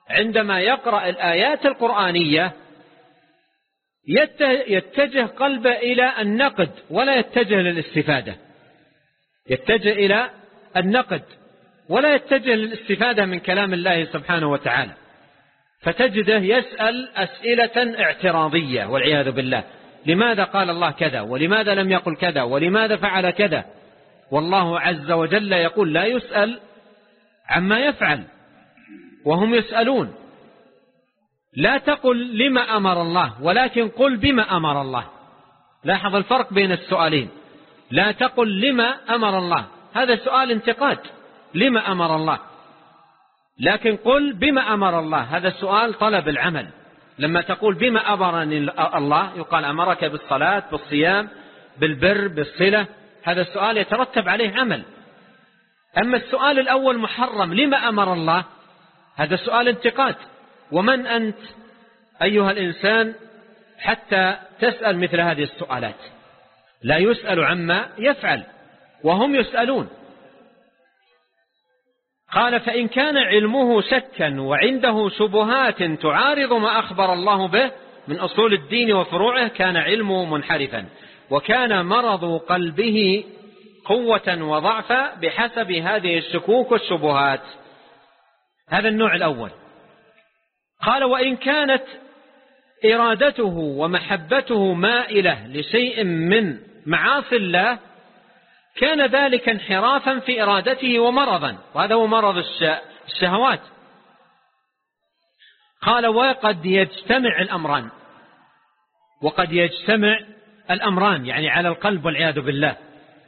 عندما يقرأ الآيات القرآنية يتجه قلبه إلى النقد ولا يتجه للاستفادة. يتجه إلى النقد ولا يتجه للاستفادة من كلام الله سبحانه وتعالى فتجده يسأل أسئلة اعتراضية والعياذ بالله لماذا قال الله كذا؟ ولماذا لم يقل كذا؟ ولماذا فعل كذا؟ والله عز وجل يقول لا يسأل عما يفعل وهم يسألون لا تقل لما أمر الله ولكن قل بما أمر الله. لاحظ الفرق بين السؤالين لا تقل لما أمر الله هذا سؤال انتقاد. لما أمر الله؟ لكن قل بما أمر الله. هذا السؤال طلب العمل. لما تقول بما أمرني الله يقال أمرك بالصلاة بالصيام بالبر بالصلة. هذا السؤال يترتب عليه عمل. أما السؤال الأول محرم لما أمر الله؟ هذا سؤال انتقاد. ومن أنت أيها الإنسان حتى تسأل مثل هذه السؤالات؟ لا يسأل عما يفعل. وهم يسألون. قال فإن كان علمه شكا وعنده شبهات تعارض ما أخبر الله به من أصول الدين وفروعه كان علمه منحرفا وكان مرض قلبه قوة وضعفا بحسب هذه الشكوك والشبهات. هذا النوع الأول. قال وإن كانت إرادته ومحبته مائلة لشيء من معاصي الله كان ذلك انحرافا في إرادته ومرضا. وهذا هو مرض الشهوات. قال وقد يجتمع الأمران. وقد يجتمع الأمران يعني على القلب والعياذ بالله.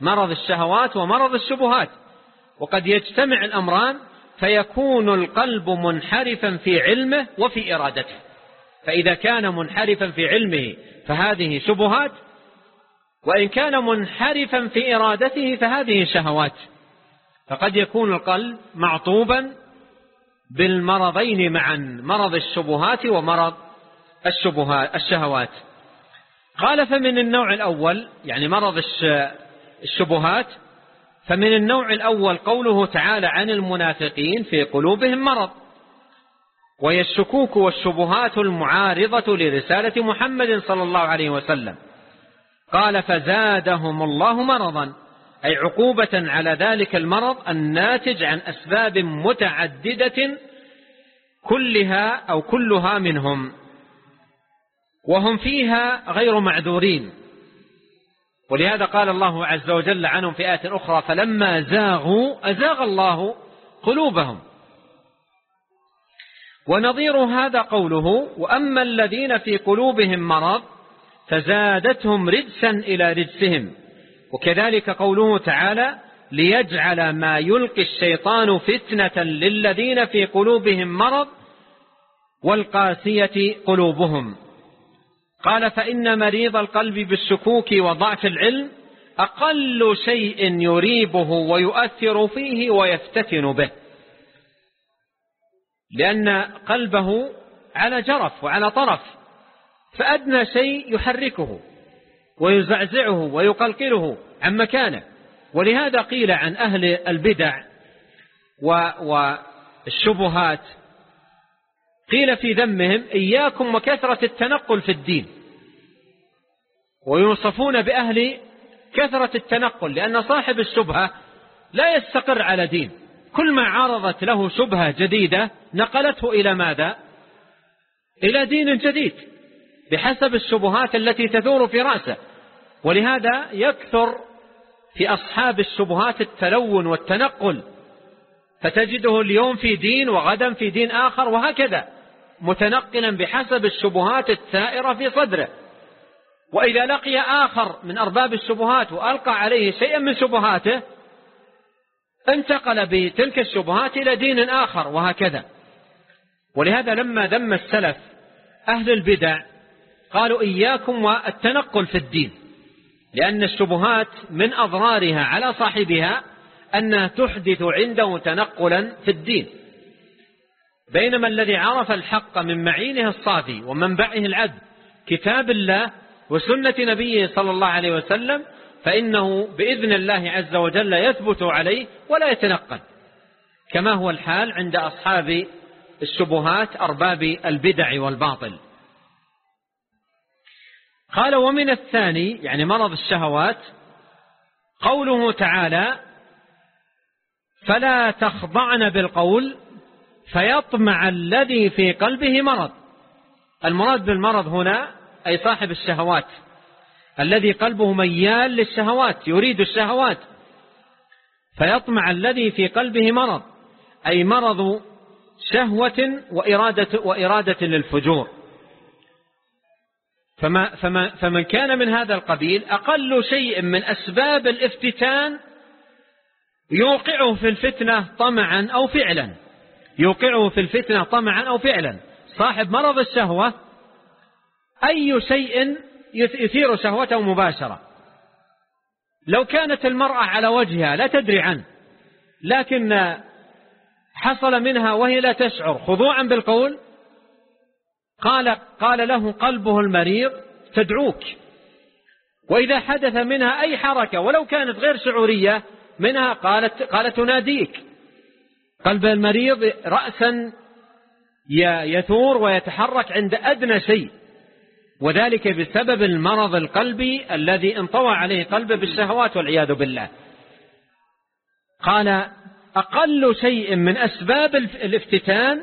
مرض الشهوات ومرض الشبهات. وقد يجتمع الأمران فيكون القلب منحرفا في علمه وفي إرادته. فإذا كان منحرفا في علمه فهذه شبهات وإن كان منحرفا في إرادته فهذه شهوات. فقد يكون القلب معطوبا بالمرضين معا مرض الشبهات ومرض الشبهات الشهوات. قال فمن النوع الأول يعني مرض الشبهات فمن النوع الأول قوله تعالى عن المنافقين في قلوبهم مرض. وهي الشكوك والشبهات المعارضة لرسالة محمد صلى الله عليه وسلم. قال فزادهم الله مرضا. أي عقوبة على ذلك المرض الناتج عن أسباب متعددة كلها أو كلها منهم. وهم فيها غير معذورين. ولهذا قال الله عز وجل عنهم في آية أخرى فلما زاغوا أزاغ الله قلوبهم. ونظير هذا قوله وأما الذين في قلوبهم مرض فزادتهم رجسا إلى رجسهم وكذلك قوله تعالى ليجعل ما يلقي الشيطان فتنة للذين في قلوبهم مرض والقاسية قلوبهم. قال فإن مريض القلب بالشكوك وضعف العلم أقل شيء يريبه ويؤثر فيه ويفتتن به. لأن قلبه على جرف وعلى طرف. فأدنى شيء يحركه ويزعزعه ويقلقله عن مكانه. ولهذا قيل عن أهل البدع والشبهات قيل في ذمهم إياكم وكثرة التنقل في الدين ويوصفون بأهل كثرة التنقل لأن صاحب الشبهة لا يستقر على دين. كل ما عرضت له شبهة جديدة نقلته إلى ماذا؟ إلى دين جديد. بحسب الشبهات التي تثور في رأسه. ولهذا يكثر في أصحاب الشبهات التلون والتنقل. فتجده اليوم في دين وغدا في دين آخر وهكذا متنقلا بحسب الشبهات الثائرة في صدره. وإذا لقي آخر من أرباب الشبهات وألقى عليه شيئا من شبهاته انتقل بتلك الشبهات إلى دين آخر وهكذا. ولهذا لما ذم السلف أهل البدع قالوا إياكم والتنقل في الدين لأن الشبهات من أضرارها على صاحبها أنها تحدث عنده تنقلا في الدين. بينما الذي عرف الحق من معينه الصافي ومنبعه العدل كتاب الله وسنة نبيه صلى الله عليه وسلم فإنه بإذن الله عز وجل يثبت عليه ولا يتنقل. كما هو الحال عند أصحاب الشبهات أرباب البدع والباطل. قال ومن الثاني يعني مرض الشهوات قوله تعالى فلا تخضعن بالقول فيطمع الذي في قلبه مرض. المراد بالمرض هنا أي صاحب الشهوات الذي قلبه ميال للشهوات يريد الشهوات فيطمع الذي في قلبه مرض أي مرض شهوة وإرادة, وإرادة للفجور. فما فما فمن كان من هذا القبيل أقل شيء من أسباب الافتتان يوقعه في الفتنة طمعا أو فعلا. يوقعه في الفتنة طمعا أو فعلا. صاحب مرض الشهوة أي شيء يثير شهوته مباشرة. لو كانت المرأة على وجهها لا تدري عنه لكن حصل منها وهي لا تشعر خضوعا بالقول قال, قال له قلبه المريض تدعوك. وإذا حدث منها أي حركة ولو كانت غير شعورية منها قالت, قالت تناديك. قلب المريض رأسا يثور ويتحرك عند أدنى شيء. وذلك بسبب المرض القلبي الذي انطوى عليه قلبه بالشهوات والعياذ بالله. قال أقل شيء من أسباب الافتتان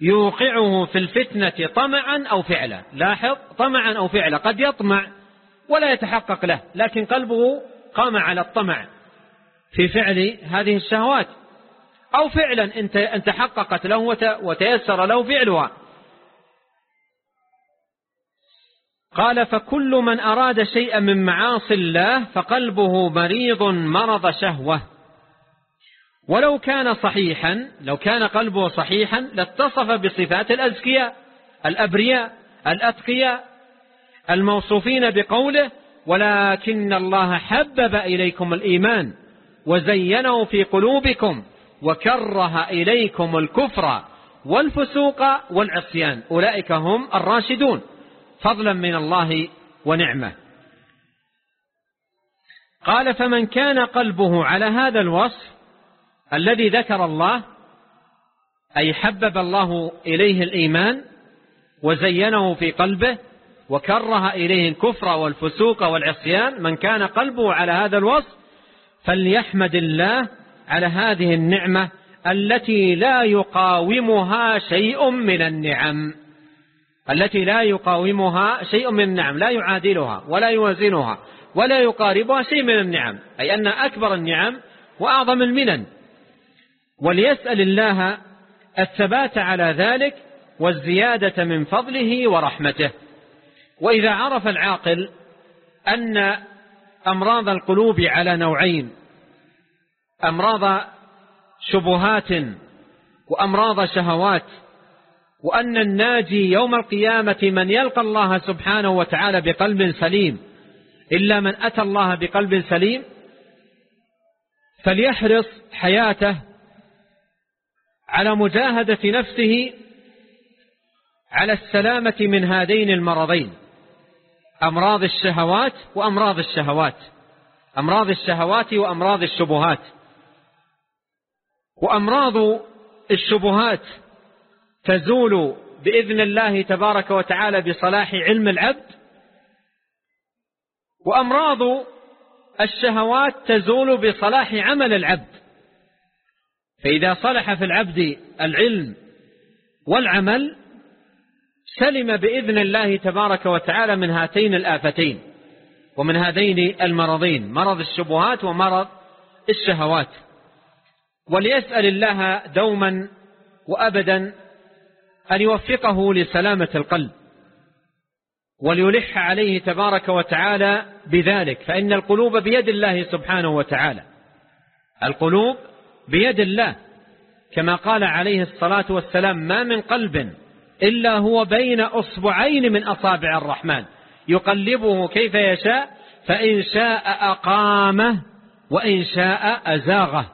يوقعه في الفتنة طمعا أو فعلا. لاحظ طمعا أو فعلا قد يطمع ولا يتحقق له لكن قلبه قام على الطمع في فعل هذه الشهوات. أو فعلا أن تحققت له وتيسر له فعلها. قال فكل من أراد شيئا من معاصي الله فقلبه مريض مرض شهوة. ولو كان صحيحا لو كان قلبه صحيحا لاتصف بصفات الأزكياء الأبرياء الأتقياء الموصوفين بقوله ولكن الله حبب إليكم الإيمان وزينه في قلوبكم وكره إليكم الكفر والفسوق والعصيان. أولئك هم الراشدون. فضلا من الله ونعمة. قال فمن كان قلبه على هذا الوصف الذي ذكر الله أي حبب الله إليه الإيمان وزينه في قلبه وكره إليه الكفر والفسوق والعصيان من كان قلبه على هذا الوصف فليحمد الله على هذه النعمة التي لا يقاومها شيء من النعم. التي لا يقاومها شيء من النعم لا يعادلها ولا يوازنها ولا يقاربها شيء من النعم أي أن أكبر النعم وأعظم المنن. وليسأل الله الثبات على ذلك والزيادة من فضله ورحمته. وإذا عرف العاقل أن أمراض القلوب على نوعين أمراض شبهات وأمراض شهوات وأن الناجي يوم القيامة من يلقى الله سبحانه وتعالى بقلب سليم إلا من أتى الله بقلب سليم فليحرص حياته على مجاهدة نفسه على السلامة من هذين المرضين. أمراض الشهوات وأمراض الشهوات. أمراض الشهوات وأمراض الشبهات. وأمراض الشبهات تزول بإذن الله تبارك وتعالى بصلاح علم العبد. وأمراض الشهوات تزول بصلاح عمل العبد. فإذا صلح في العبد العلم والعمل سلم بإذن الله تبارك وتعالى من هاتين الآفتين ومن هذين المرضين مرض الشبهات ومرض الشهوات. وليسأل الله دوما وأبدا أن يوفقه لسلامة القلب وليلح عليه تبارك وتعالى بذلك فإن القلوب بيد الله سبحانه وتعالى. القلوب بيد الله. كما قال عليه الصلاة والسلام ما من قلب إلا هو بين أصبعين من أصابع الرحمن. يقلبه كيف يشاء فإن شاء أقامه وإن شاء أزاغه.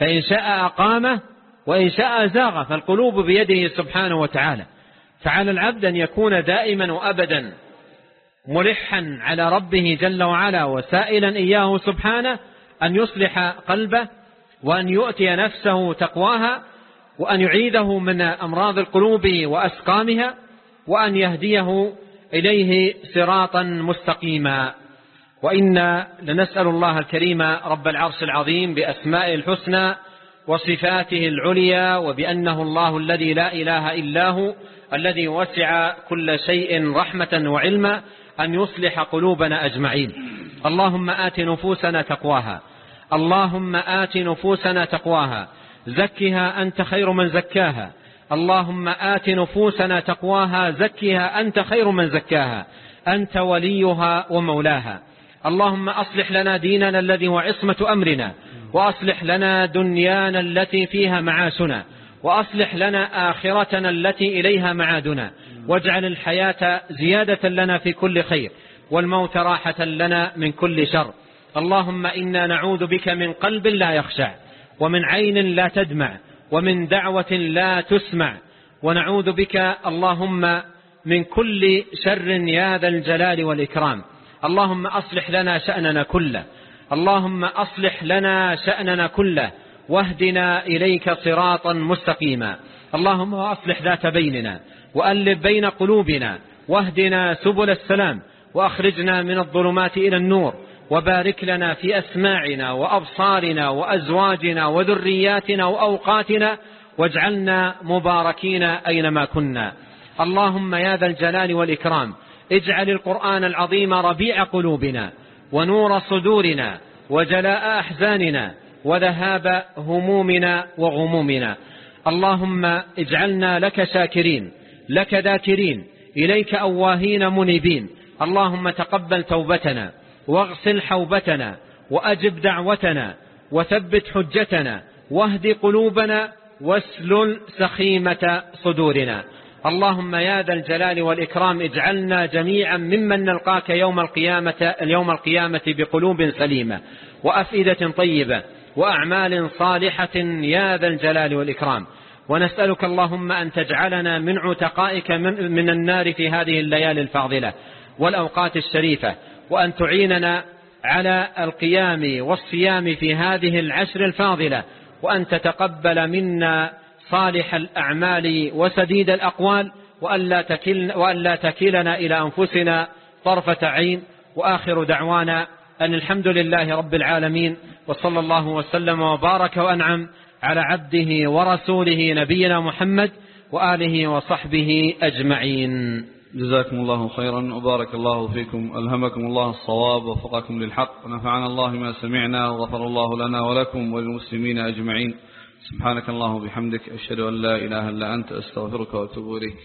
فإن شاء أقامه وإن شاء أزاغه. فالقلوب بيده سبحانه وتعالى. فعلى العبد أن يكون دائما وأبدا ملحا على ربه جل وعلا وسائلا إياه سبحانه أن يصلح قلبه وأن يؤتي نفسه تقواها وأن يعيده من أمراض القلوب وأسقامها وأن يهديه إليه صراطا مستقيما. وإنا لنسأل الله الكريم رب العرش العظيم بأسماء الحسنى وصفاته العليا وبأنه الله الذي لا إله إلا هو الذي وسع كل شيء رحمة وعلما أن يصلح قلوبنا أجمعين. اللهم آت نفوسنا تقواها. اللهم آت نفوسنا تقواها زكها أنت خير من زكاها. اللهم آت نفوسنا تقواها زكها أنت خير من زكاها. أنت وليها ومولاها. اللهم أصلح لنا ديننا الذي هو عصمة أمرنا وأصلح لنا دنيانا التي فيها معاشنا وأصلح لنا آخرتنا التي إليها معادنا. واجعل الحياة زيادة لنا في كل خير والموت راحة لنا من كل شر. اللهم إنا نعوذ بك من قلب لا يخشع ومن عين لا تدمع ومن دعوة لا تسمع. ونعوذ بك اللهم من كل شر يا ذا الجلال والإكرام. اللهم أصلح لنا شأننا كله. اللهم أصلح لنا شأننا كله. واهدنا إليك صراطا مستقيما. اللهم أصلح ذات بيننا وألف بين قلوبنا. واهدنا سبل السلام وأخرجنا من الظلمات إلى النور. وبارك لنا في أسماعنا وأبصارنا وأزواجنا وذرياتنا وأوقاتنا واجعلنا مباركين أينما كنا. اللهم يا ذا الجلال والإكرام اجعل القرآن العظيم ربيع قلوبنا ونور صدورنا وجلاء أحزاننا وذهاب همومنا وغمومنا. اللهم اجعلنا لك شاكرين لك ذاكرين إليك أواهين منيبين. اللهم تقبل توبتنا. واغسل حوبتنا وأجب دعوتنا وثبت حجتنا واهد قلوبنا واسلل سخيمة صدورنا. اللهم يا ذا الجلال والإكرام اجعلنا جميعا ممن نلقاك يوم القيامة, يوم القيامة بقلوب سليمة وأفئدة طيبة وأعمال صالحة يا ذا الجلال والإكرام. ونسألك اللهم أن تجعلنا من عتقائك من, من النار في هذه الليالي الفاضلة والأوقات الشريفة وأن تعيننا على القيام والصيام في هذه العشر الفاضلة وأن تتقبل منا صالح الأعمال وسديد الأقوال وألا, تكل وألا تكلنا إلى أنفسنا طرفة عين. وآخر دعوانا أن الحمد لله رب العالمين وصلى الله وسلم وبارك وأنعم على عبده ورسوله نبينا محمد وآله وصحبه أجمعين. جزاكم الله خيرا وبارك الله فيكم ألهمكم الله الصواب وفقكم للحق ونفعنا الله ما سمعنا وغفر الله لنا ولكم وللمسلمين أجمعين. سبحانك الله وبحمدك أشهد أن لا إله إلا أنت أستغفرك وأتوب إليك.